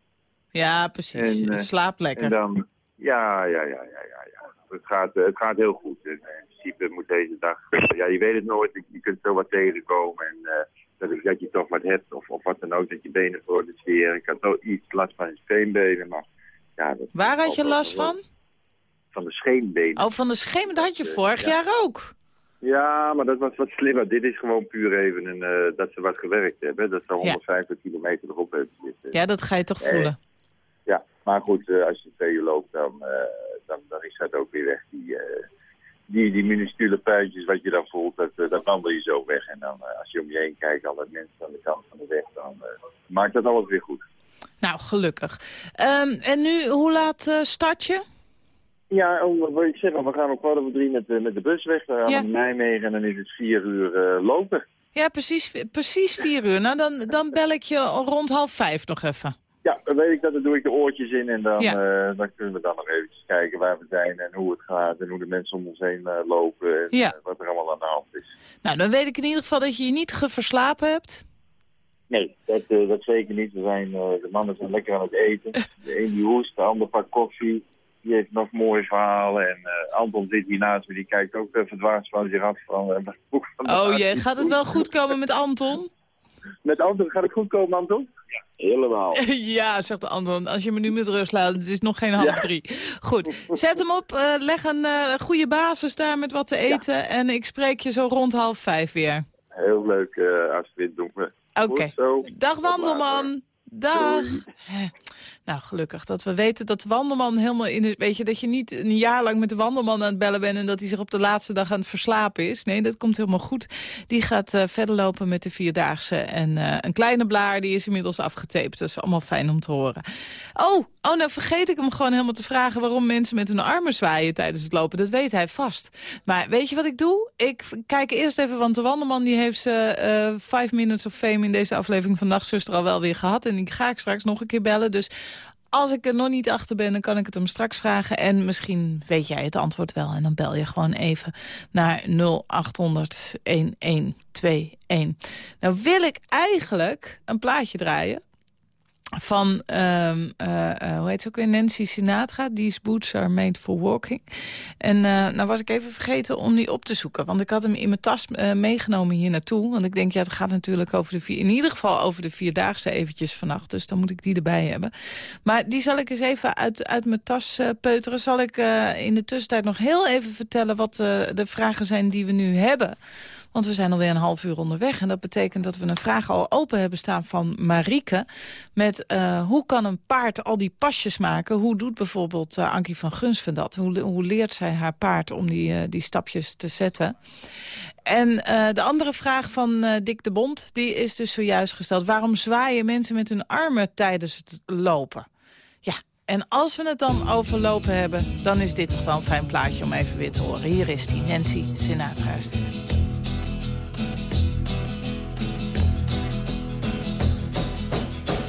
Ja, precies. En, eh, Slaap lekker. En dan, ja, ja, ja, ja, ja. ja. Het, gaat, eh, het gaat heel goed. En, eh, in principe moet deze dag, ja, je weet het nooit. Je, kunt zo wat tegenkomen. En eh, dat, is dat je toch wat hebt, of, of wat dan ook, dat je benen produceren. Ik had ook iets last van je scheenbenen, maar ja. Waar had je last van? Van de scheenbenen. Oh, van de schemen. Dat had je vorig ja. jaar ook. Ja, maar dat was wat slimmer. Dit is gewoon puur even een, eh, dat ze wat gewerkt hebben. Dat ze 150 kilometer erop hebben zitten. Ja, dat ga je toch Eh, voelen. Ja, maar goed, eh, als je twee uur loopt, dan, dan, dan is dat ook weer weg. Die, die, die minuscule puintjes wat je dan voelt, dat, dat wandel je zo weg. En dan, als je om je heen kijkt, al dat mensen aan de kant van de weg, dan maakt dat alles weer goed. Nou, gelukkig. Ehm, en nu, hoe laat eh, start je? Ja, om, wat wil ik zeggen, we gaan om kwart over drie met, de- met de bus weg. We gaan Ja. naar Nijmegen en dan is het vier uur eh, lopen. Ja, precies, precies vier uur. Nou, dan, dan bel ik je rond half vijf nog even. Ja, dan weet ik dat, dan doe ik de oortjes in en dan, Ja. eh, dan kunnen we dan nog eventjes kijken waar we zijn en hoe het gaat en hoe de mensen om ons heen lopen en Ja. wat er allemaal aan de hand is. Nou, dan weet ik in ieder geval dat je je niet geverslapen hebt. Nee, dat, eh, dat zeker niet. We zijn, eh, de mannen zijn lekker aan het eten. De een die hoest, de ander pakt koffie. Die heeft nog mooie verhalen. En eh, Anton zit hier naast me, die kijkt ook uh, verdwaasd van zich af. Van, eh, [LAUGHS] Oh jee, gaat het wel goed komen met Anton? Met Anton, gaat het goed komen, Anton? Ja, helemaal. [LAUGHS] ja, zegt de Anton. Als je me nu met rust laat, het is nog geen half Ja. drie. Goed, zet hem op. eh, leg een eh, goede basis daar met wat te eten. En ik spreek je zo rond half vijf weer. Heel leuk, eh Astrid, doen we. Oké. Dag. Wandelman. Dag. Doei. [LAUGHS] Nou, gelukkig dat we weten dat de wandelman helemaal in. Weet je, dat je niet een jaar lang met de wandelman aan het bellen bent... en dat hij zich op de laatste dag aan het verslapen is. Nee, dat komt helemaal goed. Die gaat eh, verder lopen met de Vierdaagse. En eh, een kleine blaar, die is inmiddels afgetaped. Dat is allemaal fijn om te horen. Oh, oh, nou vergeet ik hem gewoon helemaal te vragen... waarom mensen met hun armen zwaaien tijdens het lopen. Dat weet hij vast. Maar weet je wat ik doe? Ik kijk eerst even, want de wandelman die heeft ze eh, Five Minutes of Fame... in deze aflevering van Nachtzuster al wel weer gehad. En die ga ik straks nog een keer bellen. Dus als ik er nog niet achter ben, dan kan ik het hem straks vragen. En misschien weet jij het antwoord wel. En dan bel je gewoon even naar 0800 1121. Nou wil ik eigenlijk een plaatje draaien van, ehm, eh, eh, hoe heet ze ook weer, Nancy Sinatra. These boots are made for walking. En uh, nou was ik even vergeten om die op te zoeken. Want ik had hem in mijn tas meegenomen hier naartoe. Want ik denk, ja, het gaat natuurlijk over de vier, in ieder geval over de Vierdaagse eventjes vannacht. Dus dan moet ik die erbij hebben. Maar die zal ik eens even uit, uit mijn tas peuteren. Zal ik in de tussentijd nog heel even vertellen wat de vragen zijn die we nu hebben. Want we zijn alweer een half uur onderweg. En dat betekent dat we een vraag al open hebben staan van Marieke. Met uh, hoe kan een paard al die pasjes maken? Hoe doet bijvoorbeeld uh, Ankie van Gunsven dat? Hoe, hoe leert zij haar paard om die, uh, die stapjes te zetten? En de andere vraag van Dick de Bond, die is dus zojuist gesteld. Waarom zwaaien mensen met hun armen tijdens het lopen? Ja, en als we het dan over lopen hebben, dan is dit toch wel een fijn plaatje om even weer te horen. Hier is die, Nancy Sinatra is dit.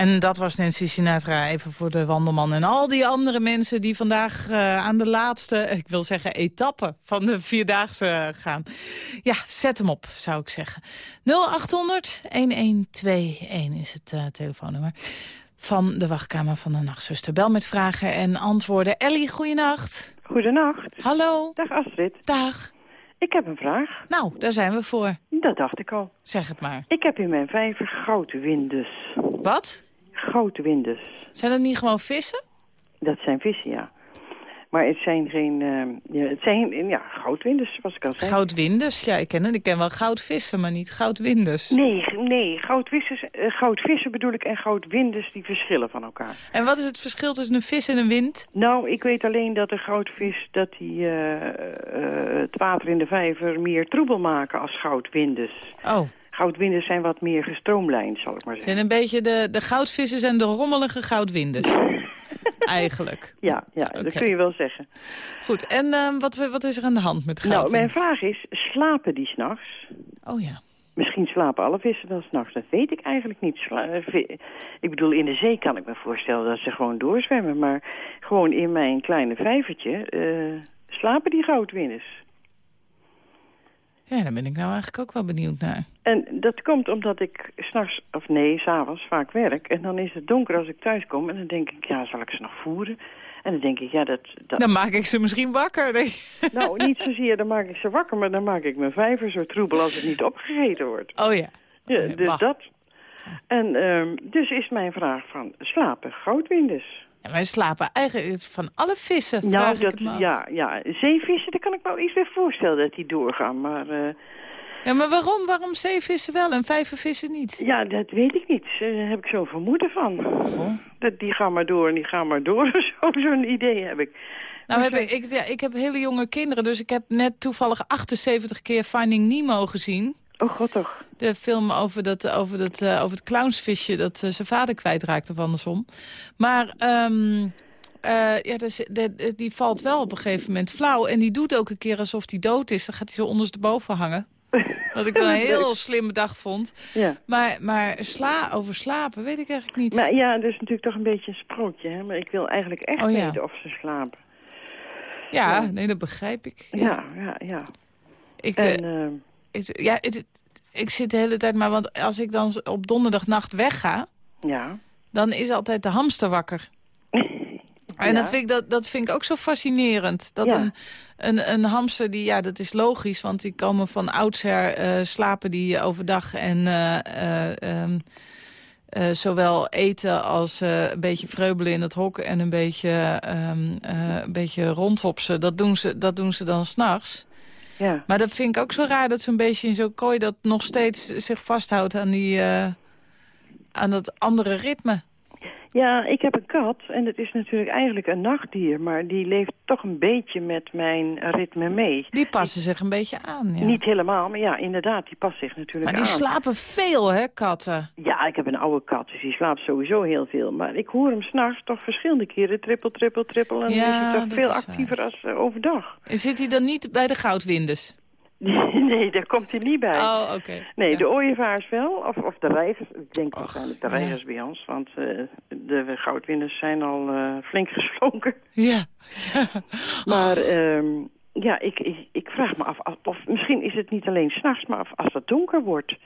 En dat was Nancy Sinatra even voor de wandelman. En al die andere mensen die vandaag uh, aan de laatste, ik wil zeggen etappe van de Vierdaagse gaan. Ja, zet hem op, zou ik zeggen. 0800-1121 is het uh, telefoonnummer van de wachtkamer van de nachtzuster. Bel met vragen en antwoorden. Ellie, goeienacht. Goedenacht. Hallo. Dag Astrid. Dag. Ik heb een vraag. Nou, daar zijn we voor. Dat dacht ik al. Zeg het maar. Ik heb in mijn vijver goudwindus. Wat? Goudwindus. Zijn dat niet gewoon vissen? Dat zijn vissen, ja. Maar het zijn geen... Uh, ja, het zijn, ja, goudwinders, zoals ik al zei. Goudwinders? Ja, ik ken het. Ik ken wel goudvissen, maar niet goudwinders. Nee, nee. Goudvissers, uh, goudvissen bedoel ik en goudwinders, die verschillen van elkaar. En wat is het verschil tussen een vis en een wind? Nou, ik weet alleen dat een goudvis, dat die uh, het water in de vijver meer troebel maken als goudwinders. Oh. Goudwinders zijn wat meer gestroomlijnd, zal ik maar zeggen. Zijn een beetje de, de goudvissen en de rommelige goudwinders. [LAUGHS] Eigenlijk. Ja, ja okay. dat kun je wel zeggen. Goed, en uh, wat, wat is er aan de hand met goudvissen? Nou, mijn vraag is, slapen die s'nachts? Oh ja. Misschien slapen alle vissen wel s'nachts, dat weet ik eigenlijk niet. Ik bedoel, in de zee kan ik me voorstellen dat ze gewoon doorzwemmen. Maar gewoon in mijn kleine vijvertje uh, slapen die goudwinders. Ja, daar ben ik nou eigenlijk ook wel benieuwd naar. En dat komt omdat ik s'nachts, of nee, s'avonds vaak werk. En dan is het donker als ik thuis kom. En dan denk ik, ja, zal ik ze nog voeren? En dan denk ik, ja, dat... dat... Dan maak ik ze misschien wakker. [LAUGHS] Nou, niet zozeer, dan maak ik ze wakker, maar dan maak ik mijn vijver zo troebel als het niet opgegeten wordt. Oh ja. Ja, Ja, dus bah. dat. En ehm, dus is mijn vraag van, slapen goudwinders? Ja, wij slapen eigenlijk van alle vissen, Nou, dat, ja, ja, zeevissen, daar kan ik me wel iets bij voorstellen dat die doorgaan. Maar eh, Ja, maar waarom? Waarom zeevissen wel en vijvervissen niet? ja, dat weet ik niet. Daar heb ik zo'n vermoeden van. Dat, die gaan maar door en die gaan maar door. [LAUGHS] Zo- Zo'n idee heb ik. Nou, heb ik, ik, ja, ik heb hele jonge kinderen, dus ik heb net toevallig 78 keer Finding Nemo gezien. Oh god toch. De film over, dat, over, dat, eh, over het clownsvisje dat eh, zijn vader kwijtraakte of andersom. Maar ehm, eh, ja, dus, de- die valt wel op een gegeven moment flauw. En die doet ook een keer alsof hij dood is. Dan gaat hij zo ondersteboven hangen. [LAUGHS] Wat ik dan een heel slimme dag vond. Ja. Maar, maar sla, over slapen weet ik eigenlijk niet. Maar ja, dat is natuurlijk toch een beetje een sprookje. Hè? Maar ik wil eigenlijk echt Oh, ja. weten of ze slapen. ja, ja. nee, dat begrijp ik. Ja, ja, ja. Ik, En, ehm, ik, ja, het- ik zit de hele tijd maar, want als ik dan op donderdagnacht wegga, ja. dan is altijd de hamster wakker. [LAUGHS] En Ja. dan vind ik dat, dat vind ik ook zo fascinerend. Dat Ja. een, een, een hamster, die, ja, dat is logisch, want die komen van oudsher eh, slapen die overdag en eh, eh, ehm, eh, zowel eten als een beetje vreubelen in het hok en een beetje, ehm, eh, een beetje rondhopsen. Dat doen ze, dat doen ze dan s'nachts. Ja. Maar dat vind ik ook zo raar dat zo'n beetje in zo'n kooi dat nog steeds zich vasthoudt aan, die, eh, aan dat andere ritme. Ja, ik heb een kat en het is natuurlijk eigenlijk een nachtdier. Maar die leeft toch een beetje met mijn ritme mee. Die passen zich een beetje aan. Ja. Niet helemaal, maar ja, inderdaad, die past zich natuurlijk maar die aan. slapen veel, hè, katten? Ja, ik heb een oude kat, dus die slaapt sowieso heel veel. Maar ik hoor hem s'nachts toch verschillende keren trippel, trippel, trippel. En dan is hij toch veel actiever als eh, overdag. En Zit hij dan niet bij de goudwinders? [LAUGHS] nee, daar komt hij niet bij. Oh, oké. Nee, Ja. de ooievaars wel, of, of de reigers. Ik denk Och, waarschijnlijk de ja. reigers bij ons, want eh, de goudwinders zijn al eh, flink [LAUGHS] geslonken. Ja. [LAUGHS] Maar ehm, ja, ik, ik, ik vraag me af, of, misschien is het niet alleen s'nachts, maar of, als het donker wordt.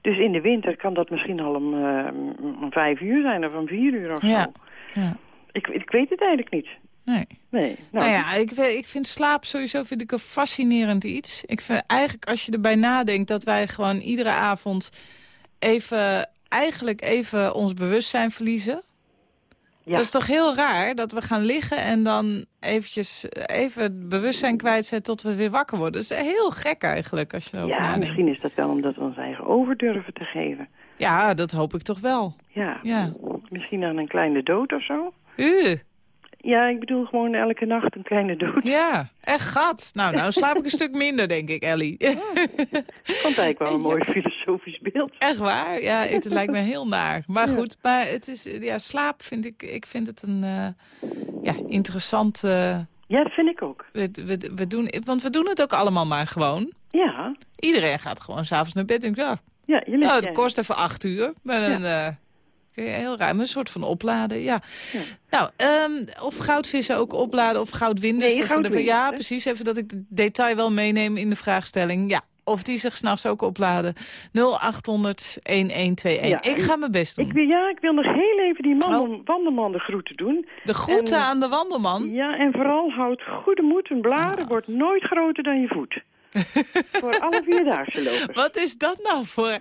Dus in de winter kan dat misschien al om, eh, om vijf uur zijn of om vier uur of Ja. zo. ja. Ik, ik weet het eigenlijk niet. Nee. Nee, nou, Nou ja, ik, ik vind slaap sowieso vind ik een fascinerend iets. Ik vind eigenlijk als je erbij nadenkt dat wij gewoon iedere avond even, eigenlijk even ons bewustzijn verliezen. ja. Dat is toch heel raar dat we gaan liggen en dan eventjes even het bewustzijn kwijtzetten tot we weer wakker worden. Dat is heel gek eigenlijk als je erover ja, nadenkt. misschien is dat wel omdat we ons eigen over durven te geven. Ja, dat hoop ik toch wel. Ja, Ja. misschien aan een kleine dood of zo. Uh, Ja, ik bedoel gewoon elke nacht een kleine dood. ja, echt gat. Nou, nou slaap ik een stuk minder, denk ik, Ellie. Ik vond eigenlijk wel een mooi filosofisch beeld. Echt waar? Ja, het lijkt me heel naar. Maar Ja. goed, maar het is, ja, slaap vind ik, ik vind het een eh, ja, interessant... eh, Ja, dat vind ik ook. we, we, we doen, want we doen het ook allemaal maar gewoon. Ja, Iedereen gaat gewoon s'avonds naar bed en denkt, ja, ja je nou, het kost even acht uur. Maar dan eh, kun je heel ruim een soort van opladen, ja. Ja. Nou, ehm, of goudvissen ook opladen of goudwinders. Nee, ja, precies. Even dat ik het detail wel meeneem in de vraagstelling. Ja, of die zich s'nachts ook opladen. 0800 1121. Ja, ik ga mijn best doen. Ik wil, ja, ik wil nog heel even die Oh. mandel, wandelman de groeten doen. De groeten En- aan de wandelman. Ja, en vooral houd goede moed. Een blaren Ah. wordt nooit groter dan je voet. Voor alle vierdaagse lopers. Wat is dat nou voor,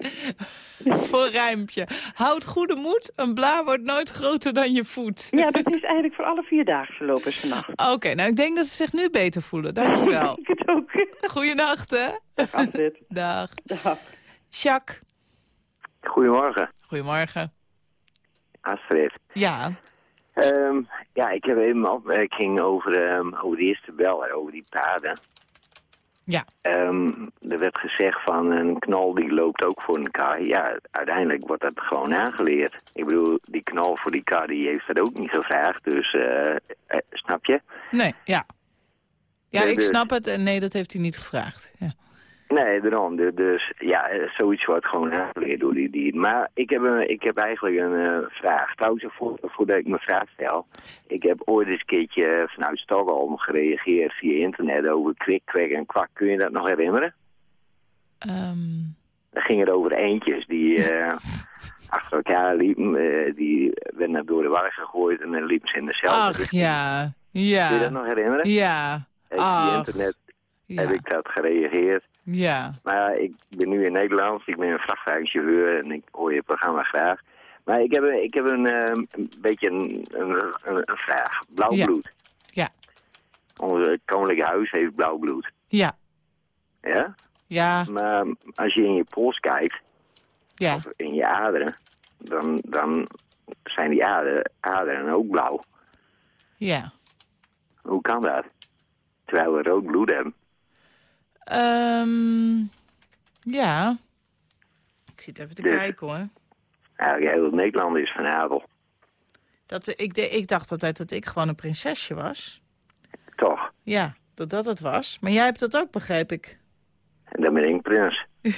voor rijmpje? Houd goede moed, een blaar wordt nooit groter dan je voet. Ja, dat is eigenlijk voor alle vierdaagse lopers vannacht. Oké, nou ik denk dat ze zich nu beter voelen. Dankjewel. [LAUGHS] Ik het ook. Goeienacht, hè? Dag, Astrid. Dag. Dag. Jacques. Goedemorgen, Goedemorgen. Astrid. Ja. Ehm, ja, ik heb even een opmerking over, ehm, over de eerste bel, over die paden. Ja. Ehm, er werd gezegd van een knal die loopt ook voor een kar. Ja, uiteindelijk wordt dat gewoon aangeleerd. Ik bedoel, die knal voor die kar die heeft dat ook niet gevraagd, dus eh, eh, snap je? Nee, ja. Ja, ik dus- snap het. En nee, dat heeft hij niet gevraagd. Ja. Nee, daarom. Du- Dus ja, eh, zoiets wordt gewoon aangeleerd door die dieren. Maar ik heb, een, ik heb eigenlijk een eh, vraag. Trouwens, voor, voordat ik mijn vraag stel. Ik heb ooit eens een keertje vanuit Stockholm gereageerd via internet over kwik, kwek en kwak. Kun je dat nog herinneren? Ehm, Dan ging het over eentjes die eh, [LAUGHS] achter elkaar liepen. eh, die werden door de war gegooid en dan liepen ze in dezelfde ach, richting. ja. Kun je dat Ja. nog herinneren? Ja. Ach, internet ja. heb ik dat gereageerd. Ja. Maar ik ben nu in Nederland, ik ben een vrachtwagenchauffeur en ik hoor je programma graag. Maar ik heb, een- ik heb een, eh, een beetje een, een, een, een vraag. Blauw Ja. bloed. Ja. Ons koninklijk huis heeft blauw bloed. Ja. Ja? Ja. Maar als je in je pols kijkt, Ja. of in je aderen, dan, dan zijn die aderen, aderen ook blauw. Ja. Hoe kan dat? Terwijl we rood bloed hebben. Ehm, ja. Ik zit even te Dus- kijken hoor. Eigenlijk heel Nederland is van adel. Dat, ik, de- ik dacht altijd dat ik gewoon een prinsesje was. Toch? Ja, dat dat het was. Maar jij hebt dat ook, begreep ik. En dan ben ik prins. [LAUGHS]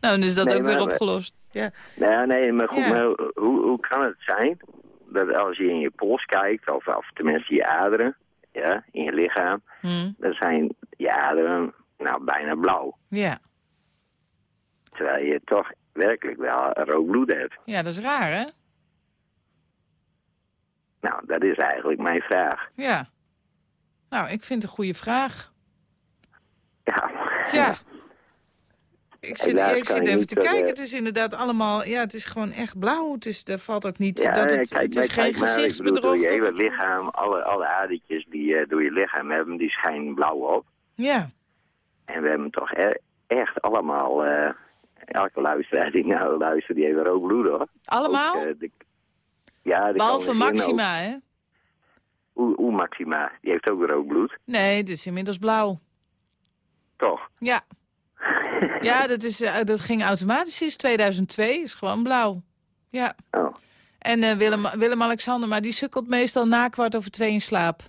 Nou, dan is dat Nee, ook weer opgelost. Ja. Nou, nee, maar goed, Ja. maar hoe, hoe kan het zijn dat als je in je pols kijkt, of, of tenminste je aderen, ja, in je lichaam, Hm. dan zijn je aderen nou bijna blauw. Ja. Terwijl je toch werkelijk wel rood bloed hebt. ja, dat is raar, hè? Nou, dat is eigenlijk mijn vraag. Ja. Nou, ik vind het een goede vraag. Ja, Ja. [LAUGHS] Ik zit, ik zit even te kijken. eh, Het is inderdaad allemaal... Ja, het is gewoon echt blauw. Het is, er valt ook niet... ja dat het, kijk, het is geen kijk bedoel, gezichtsbedrog. door je hele lichaam, alle, alle adertjes die je door je lichaam hebben, die schijnen blauw op. Ja. En we hebben toch e- echt allemaal, eh, elke luisteraar die nou luistert, die heeft rood bloed hoor. Allemaal? Ook, eh, de- ja, de Behalve Maxima, hè? Oeh, Maxima, die heeft ook rood bloed. Nee, dit is inmiddels blauw. Toch? Ja. [LAUGHS] Ja, dat, is, eh, dat ging automatisch sinds 2002. Is gewoon blauw. Ja. Oh. En Willem, Willem-Alexander, maar die sukkelt meestal na kwart over twee in slaap.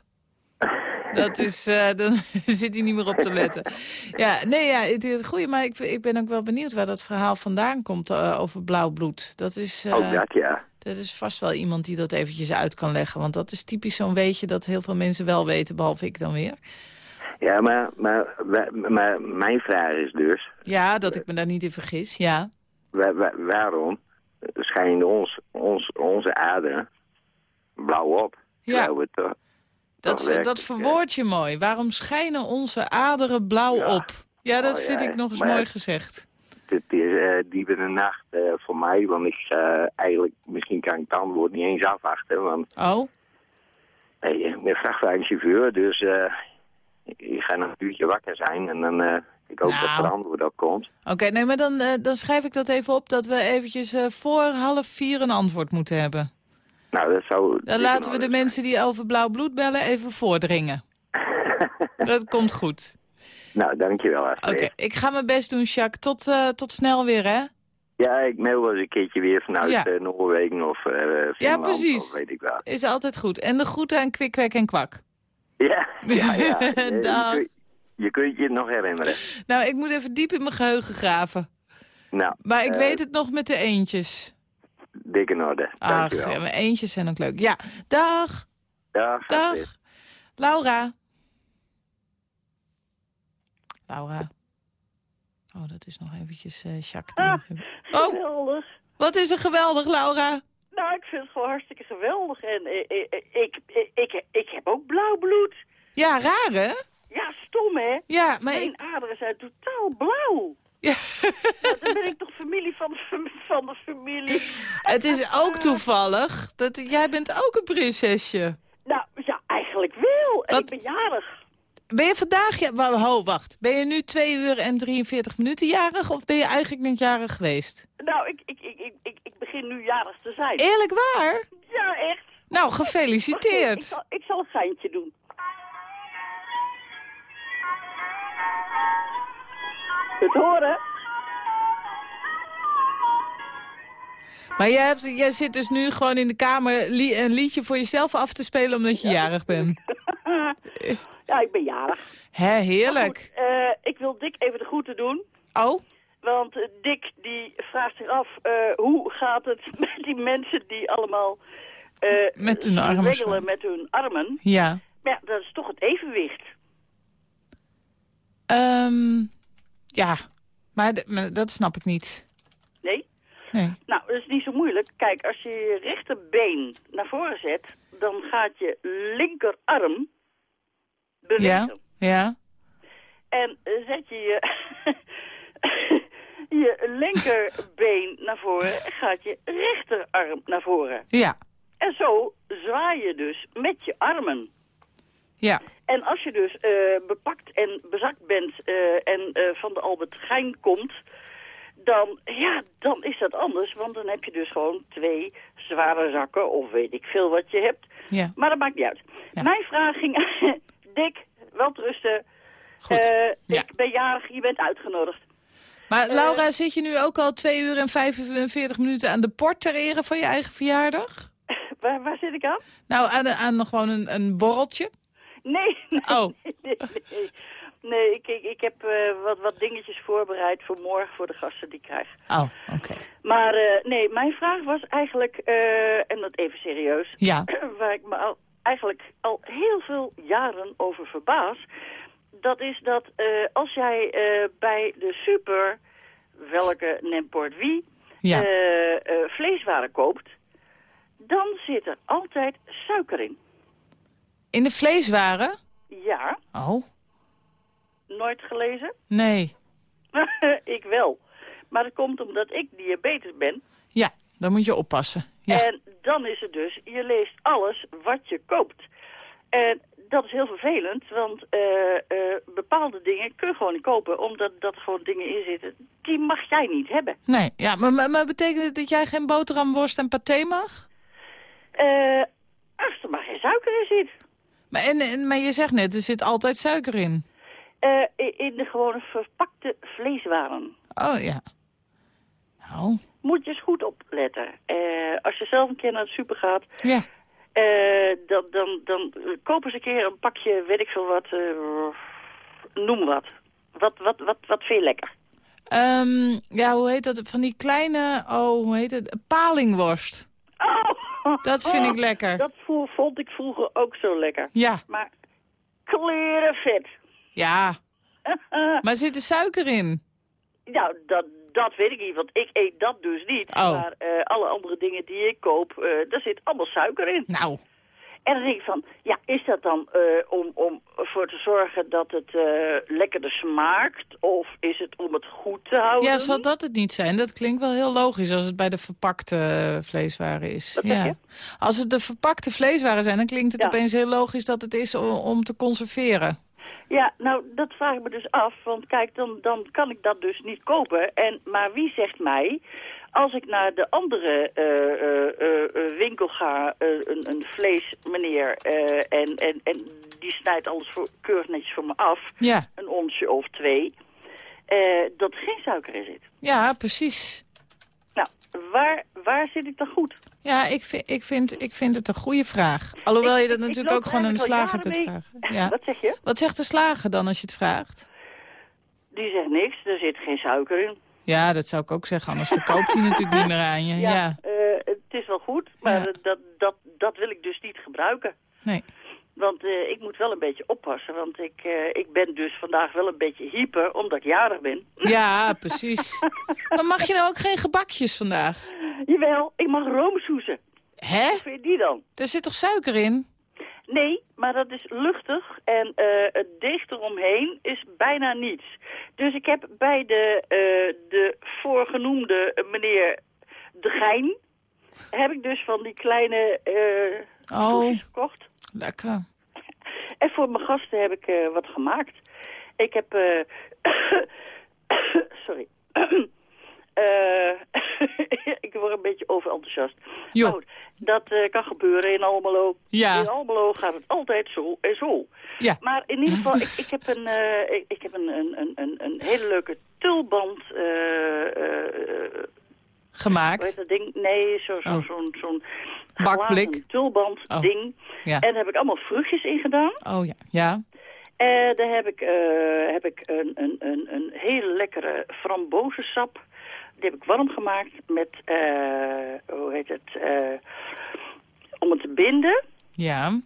Dat is, eh, dan [LAUGHS] zit hij niet meer op te letten. Ja, nee, ja, het is goed, maar ik, ik ben ook wel benieuwd waar dat verhaal vandaan komt eh, over blauw bloed. Dat is, eh, Ook dat, ja. dat is vast wel iemand die dat eventjes uit kan leggen. Want dat is typisch zo'n weetje dat heel veel mensen wel weten, behalve ik dan weer. Ja, maar, maar, maar, maar mijn vraag is dus, Ja, dat ik me daar niet in vergis, ja. wa- wa- waarom schijnen ons, ons, onze aderen blauw op? Ja. Terwijl we toch- Dat, ver- dat verwoord je mooi. Waarom schijnen onze aderen blauw Ja. op? Ja, dat Oh, vind ja, ik nog eens maar- mooi gezegd. Het is eh, diep in de nacht eh, voor mij, want ik eh, eigenlijk, misschien kan ik het antwoord niet eens afwachten, want Oh, hey, ik ben vrachtwagenchauffeur, dus ik ga nog een uurtje wakker zijn en dan ik hoop Nou. dat er antwoord op komt. oké. nee, maar dan, dan schrijf ik dat even op dat we eventjes voor half vier een antwoord moeten hebben. Nou, dat zou... Dan laten we de mensen die over blauw bloed bellen even voordringen. [LAUGHS] dat komt goed. Nou, dankjewel Oké, ik ga mijn best doen, Jacques. Tot, eh, tot snel weer, hè? Ja, ik mail wel eens een keertje weer vanuit Ja. eh, Noorwegen of Finland, Ja, precies. of weet ik wel. Is altijd goed. En de groeten aan Kwik, Kwek en Kwak. Ja, [LAUGHS] ja, ja. [LAUGHS] Je, Dag. kunt- je kunt je het nog herinneren. Nou, ik moet even diep in mijn geheugen graven. Nou, Maar ik weet het nog met de eentjes. Dik in orde. Ach, Dankjewel. ja, mijn eentjes zijn ook leuk. Ja, dag. Dag. Dag. Laura. Laura. Oh, dat is nog eventjes eh Jacques. even- Oh, Geweldig. wat is er geweldig, Laura. Nou, ik vind het gewoon hartstikke geweldig. En eh, eh, ik, ik, ik, ik heb ook blauw bloed. Ja, raar, hè? Ja, stom, hè? Ja, maar Mijn ik... aderen zijn totaal blauw. Ja. Dan ben ik toch familie van de, van de familie. Het is ook toevallig dat jij bent ook een prinsesje. Nou, ja, eigenlijk wel. En Wat? ik ben jarig. Ben je vandaag... Ja, ho, wacht. Ben je nu 2 uur en 43 minuten jarig of ben je eigenlijk net jarig geweest? Nou, ik, ik, ik, ik, ik, begin nu jarig te zijn. Eerlijk waar? Ja, echt. Nou, even, Ik gefeliciteerd. zal, ik zal een geintje doen. Het horen? Maar jij, hebt, jij zit dus nu gewoon in de kamer li- een liedje voor jezelf af te spelen omdat je jarig bent. [LAUGHS] ja, ik ben jarig. Hè, heerlijk. Goed, eh, ik wil Dick even de groeten doen. Oh, Want eh, Dick die vraagt zich af, eh, hoe gaat het [LAUGHS] met die mensen die allemaal Met hun armen met hun armen. ja. Maar ja, dat is toch het evenwicht. Ehm, Ja, maar, dat snap ik niet. Nee? Nee. Nou, dat is niet zo moeilijk. Kijk, als je je rechterbeen naar voren zet, dan gaat je linkerarm bewegen. Ja, ja. En eh, zet je je, [LAUGHS] je linkerbeen naar voren, gaat je rechterarm naar voren. Ja, En zo zwaai je dus met je armen. Ja. En als je dus eh, bepakt en bezakt bent eh, en eh, van de Albert Geijn komt, dan, ja, dan is dat anders. Want dan heb je dus gewoon twee zware zakken of weet ik veel wat je hebt. Ja. Maar dat maakt niet uit. Mijn vraag ging, [LAUGHS] Dick, wel rusten. Goed, ja. Ik ben jarig, je bent uitgenodigd. Maar Laura, zit je nu ook al 2 uur en 45 minuten aan de port ter ere van je eigen verjaardag? [LAUGHS] Waar, waar zit ik aan? Nou, aan, aan gewoon een, een borreltje? Nee, [LAUGHS] nee, Oh. nee, nee, nee. Nee, ik, ik, ik heb eh, wat, wat dingetjes voorbereid voor morgen voor de gasten die ik krijg. Oh, oké. Maar eh, nee, mijn vraag was eigenlijk, eh, en dat even serieus, Ja. [CLEARS THROAT] waar ik me al, eigenlijk al heel veel jaren over verbaas. Dat is dat als jij bij de super, welke n'importe wie, Ja. vleeswaren koopt, dan zit er altijd suiker in. In de vleeswaren? Ja, Oh, nooit gelezen? nee. [LAUGHS] ik wel. Maar dat komt omdat ik diabetes ben. Ja, dan moet je oppassen. Ja. En dan is het dus, je leest alles wat je koopt. En dat is heel vervelend, want eh, eh, bepaalde dingen kun je gewoon niet kopen. Omdat dat gewoon dingen in zitten, die mag jij niet hebben. Nee, ja, maar, maar, maar betekent het dat jij geen boterham, worst en paté mag? Eh als er maar geen suiker in zit. Maar, en, en, maar je zegt net, er zit altijd suiker in. Eh, in de gewone verpakte vleeswaren. Oh, ja. Nou, Moet je eens goed opletten. Eh, als je zelf een keer naar de super gaat, ja. eh, dan, dan, dan koop eens een keer een pakje, weet ik veel wat, noem wat. Wat, wat, wat, wat vind je lekker? Ehm, ja, hoe heet dat? Van die kleine, oh, hoe heet het? Palingworst. Oh, Dat vind ik lekker. Dat vond ik vroeger ook zo lekker. Ja, Maar kleren vet. ja. [LAUGHS] Maar zit er suiker in? Nou, dat, dat weet ik niet, want ik eet dat dus niet. Oh. Maar eh, alle andere dingen die ik koop, eh, daar zit allemaal suiker in. Nou, En dan denk ik van, ja, is dat dan eh, om, om ervoor te zorgen dat het eh, lekkerder smaakt? Of is het om het goed te houden? ja, zal dat het niet zijn? Dat klinkt wel heel logisch als het bij de verpakte eh, vleeswaren is. Wat ja. Als het de verpakte vleeswaren zijn, dan klinkt het Ja. opeens heel logisch dat het is om, om te conserveren. Ja, nou, dat vraag ik me dus af. Want kijk, dan, dan kan ik dat dus niet kopen. En, maar wie zegt mij, als ik naar de andere eh, eh, eh, winkel ga, een, een vleesmeneer, en, en, en die snijdt alles voor, keurig netjes voor me af, Ja, een onsje of twee, dat er geen suiker in zit. ja precies. Nou, waar, waar zit ik dan goed? Ja, ik vind, ik, vind, ik vind het een goede vraag. Alhoewel Ik- je dat ik- ik natuurlijk ook gewoon aan de slager kunt vragen. Ja. Wat zeg je? Wat zegt de slager dan als je het vraagt? Die zegt niks, er zit geen suiker in. Ja, dat zou ik ook zeggen. Anders verkoopt hij natuurlijk niet meer aan je. [LAUGHS] Ja, eh, het is wel goed, maar Ja. dat, dat, dat wil ik dus niet gebruiken. nee. Want eh, ik moet wel een beetje oppassen, want ik, eh, ik ben dus vandaag wel een beetje hyper, omdat ik jarig ben. Ja, [LAUGHS] precies. Maar mag je nou ook geen gebakjes vandaag? Jawel, ik mag roomsoezen. Hè? Hoe vind je die dan? Er zit toch suiker in? Nee, maar dat is luchtig en eh, het deeg eromheen is bijna niets. Dus ik heb bij de, eh, de voorgenoemde meneer De Gein... heb ik dus van die kleine eh Oh. gekocht. Lekker. En voor mijn gasten heb ik wat gemaakt. Ik heb... [COUGHS] eh, sorry. Eh, ik word Jo. Maar goed, dat eh, kan gebeuren in Almelo. Ja. In Almelo gaat het altijd zo en zo. Ja. Maar in ieder geval, ik, ik heb een, eh, ik, ik heb een, een, een, een, een hele leuke tulband... eh, Gemaakt. dat ding? Nee, zo'n zo, Oh. zo'n Bakblik. glazen tulband Oh. ding. Ja. En daar heb ik allemaal vruchtjes in gedaan. Oh ja. Ja. En daar heb ik, heb ik een, een, een, een hele lekkere frambozensap. Die heb ik warm gemaakt met, eh, hoe heet het, eh, om het te binden. Ja.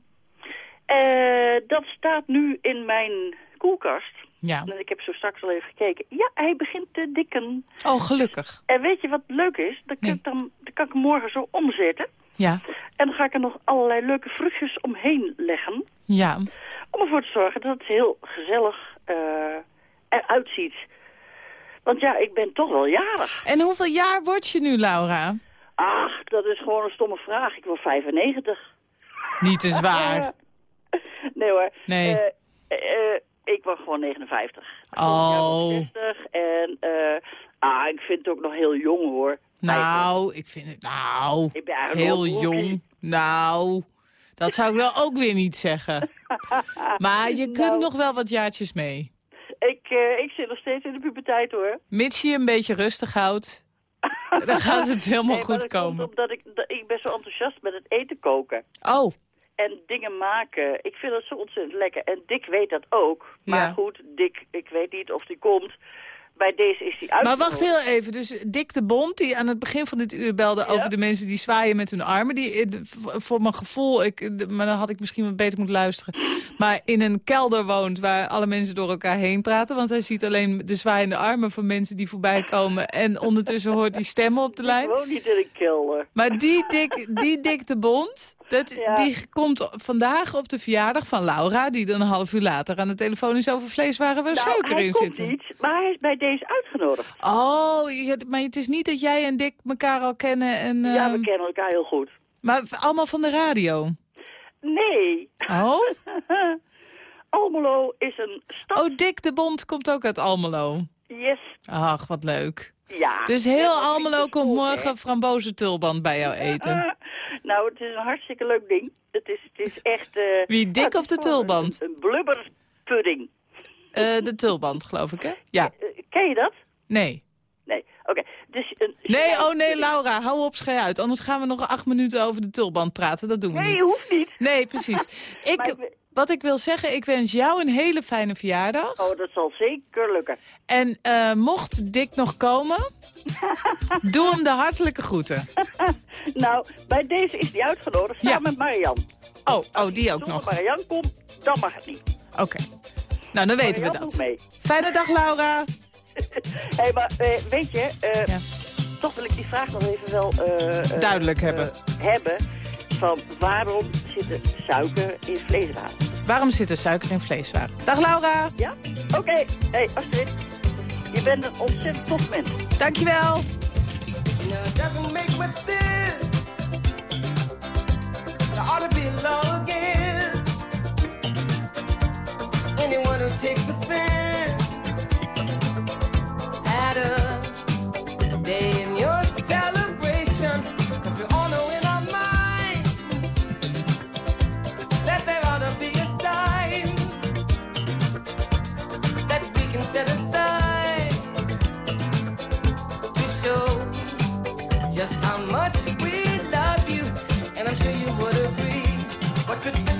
Eh, dat staat nu in mijn koelkast. Ja. En ik heb zo straks al even gekeken. Ja, hij begint te dikken. Oh, gelukkig. En weet je wat leuk is? Dan kan, ik, dan, dan kan ik hem morgen zo omzetten. Ja. En dan ga ik er nog allerlei leuke vruchtjes omheen leggen. Ja. Om ervoor te zorgen dat het heel gezellig eh, eruit ziet. Want ja, ik ben toch wel jarig. En hoeveel jaar word je nu, Laura? Ach, dat is gewoon een stomme vraag. Ik word 95. Niet te zwaar. [LAUGHS] nee hoor. Nee. Eh, eh, ik word gewoon 59. Oh. 60 en eh, ah, ik vind het ook nog heel jong hoor. Nou, ik vind het... Nou, Ik ben eigenlijk heel wel jong. Nou, dat zou ik dan ook weer niet zeggen. [LAUGHS] Maar je kunt Nou. nog wel wat jaartjes mee. Ik, eh, ik zit nog steeds in de puberteit hoor. Mits je een beetje rustig houdt, [LAUGHS] dan gaat het helemaal Nee, goed dat komen. Omdat ik, dat- ik ben zo enthousiast met het eten koken. Oh, En dingen maken. Ik vind dat zo ontzettend lekker. En Dick weet dat ook. Maar Ja. goed, Dick, ik weet niet of die komt. Bij deze is hij uit. maar wacht heel even. Dus Dick de Bond, die aan het begin van dit uur belde over de mensen die zwaaien met hun armen. Die, eh, voor mijn gevoel, ik, eh, maar dan had ik misschien wat beter moeten luisteren. Maar in een kelder woont waar alle mensen door elkaar heen praten. Want hij ziet alleen de zwaaiende armen van mensen die voorbij komen. En ondertussen hoort hij stemmen op de lijn. Gewoon niet in een kelder. Maar die Dick, die Dick de Bond, dat, die komt vandaag op de verjaardag van Laura... die dan een half uur later aan de telefoon is over vleeswaren waar Nou, suiker hij in komt zit. niet, maar hij is bij deze uitgenodigd. Oh, maar het is niet dat jij en Dick elkaar al kennen en... Ja, we ehm, kennen elkaar heel goed. Maar allemaal van de radio? Nee. Oh? [LAUGHS] Almelo is een stad... Oh, Dick de Bond komt ook uit Almelo. Yes. Ach, wat leuk. Ja. Dus heel Almelo komt morgen frambozen bij jou eten. [LAUGHS] nou, het is een hartstikke leuk ding. Het is, het is echt... eh, Wie, het of de tulband? Een, een blubberpudding. Eh, de tulband, geloof ik, hè? Ja. Eh, ken je dat? Nee. Nee. Oké. Dus een... Nee, oh nee, Laura, hou op, schei uit. Anders gaan we nog acht minuten over de tulband praten. Dat doen we Nee, niet. hoeft niet. Nee, precies. [LAUGHS] Ik, wat ik wil zeggen, ik wens jou een hele fijne verjaardag. Oh, dat zal zeker lukken. En eh, mocht Dick nog komen, [LAUGHS] doe hem de hartelijke groeten. [LAUGHS] Nou, bij deze is hij uitgenodigd samen met Marian. Oh, oh die ook nog. Als Marian komt, dan mag het niet. Oké. Nou, dan weten we dat. mee. Fijne dag, Laura. Hé, [LAUGHS] hey, maar eh, weet je, eh, toch wil ik die vraag nog even wel... Duidelijk hebben. hebben van waarom zit er suiker in vleeswaren? Waarom zit er suiker in vleeswaren? Dag, Laura. Ja? Oké. Hé, hey, Astrid. Je bent een ontzettend tof mens. Dankjewel. Anyone who takes offense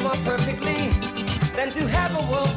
More perfectly than to have a world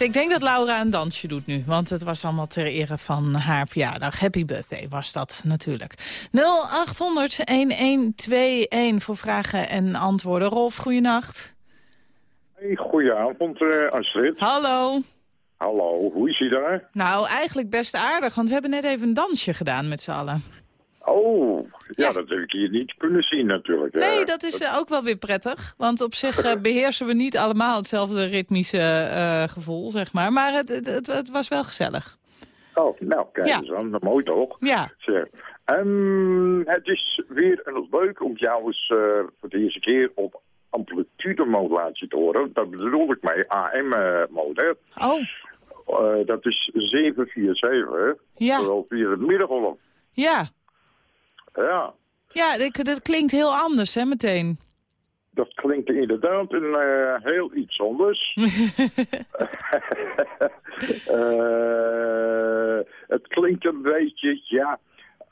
birthday. Ik denk dat Laura een dansje doet nu. Want het was allemaal ter ere van haar verjaardag. Happy birthday was dat natuurlijk. 0800-1121 voor vragen en antwoorden. Rolf, goeienacht. Hey, goedenavond, eh, Astrid. Hallo. Hallo, hoe is hij daar? Nou, eigenlijk best aardig. Want we hebben net even een dansje gedaan met z'n allen. Oh, ja, dat heb ik hier niet kunnen zien natuurlijk. Nee, dat is eh, ook wel weer prettig. Want op zich [LAUGHS] eh, beheersen we niet allemaal hetzelfde ritmische eh, gevoel, zeg maar. Maar het, het, het, het was wel gezellig. Oh, nou, kijk Ja. eens aan. Dat mooi toch? Ja. Zeg. Ehm, het is weer een leuk om jou eens voor de eerste keer op amplitude-modulatie te horen. Dat bedoel ik mee, AM-mode. Oh. dat is 747. Ja. Terwijl via het middengolf. Ja. Ja, Ja, dat, klinkt heel anders, hè, meteen. dat klinkt inderdaad een, eh, heel iets anders. [LAUGHS] [LAUGHS] Eh, het klinkt een beetje, ja,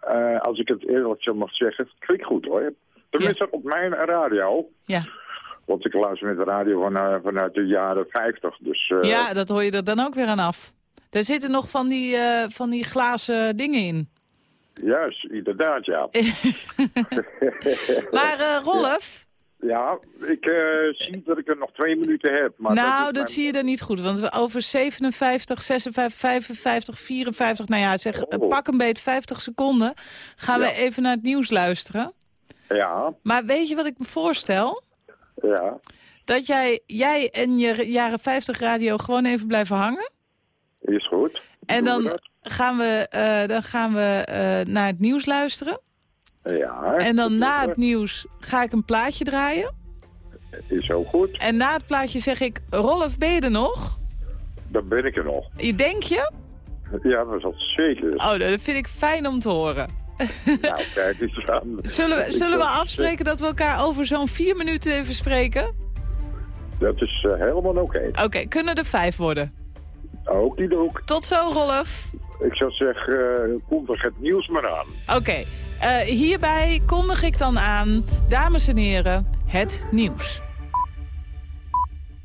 eh, als ik het eerlijk zo mag zeggen, het klinkt goed hoor. Tenminste op mijn radio. Ja. Want ik luister met de radio van, vanuit de jaren 50. Dus, ja, dat hoor je er dan ook weer aan af. Er zitten nog van die, van die glazen dingen in. Juist, inderdaad, ja. [LAUGHS] [LAUGHS] Maar eh, Rolf, Ja, ik eh, zie dat ik er nog twee minuten heb. Maar nou, dat, mijn- zie je dan niet goed. Want we over 57, 56, 55, 54, nou ja, zeg, eh, pak een beet 50 seconden... gaan we even naar het nieuws luisteren. Ja, Maar weet je wat ik me voorstel? ja, Dat jij, jij en je jaren 50 radio gewoon even blijven hangen. is goed. En dan gaan we, eh, dan gaan we eh, naar het nieuws luisteren. Ja, En dan na het nieuws ga ik een plaatje draaien. is ook goed. En na het plaatje zeg ik, Rolf, ben je er nog? Dan ben ik er nog. Je denk je? Ja, dat is dat zeker. Oh, dat vind ik fijn om te horen. Nou, kijk eens aan. [LAUGHS] Zullen we, zullen we afspreken dat we elkaar over zo'n vier minuten even spreken? Dat is eh, helemaal oké. Oké, kunnen er vijf worden. Ook die ook. Tot zo, Rolf. Ik zou zeggen, uh, kondig het nieuws maar aan. Oké, eh, hierbij kondig ik dan aan, dames en heren, het nieuws.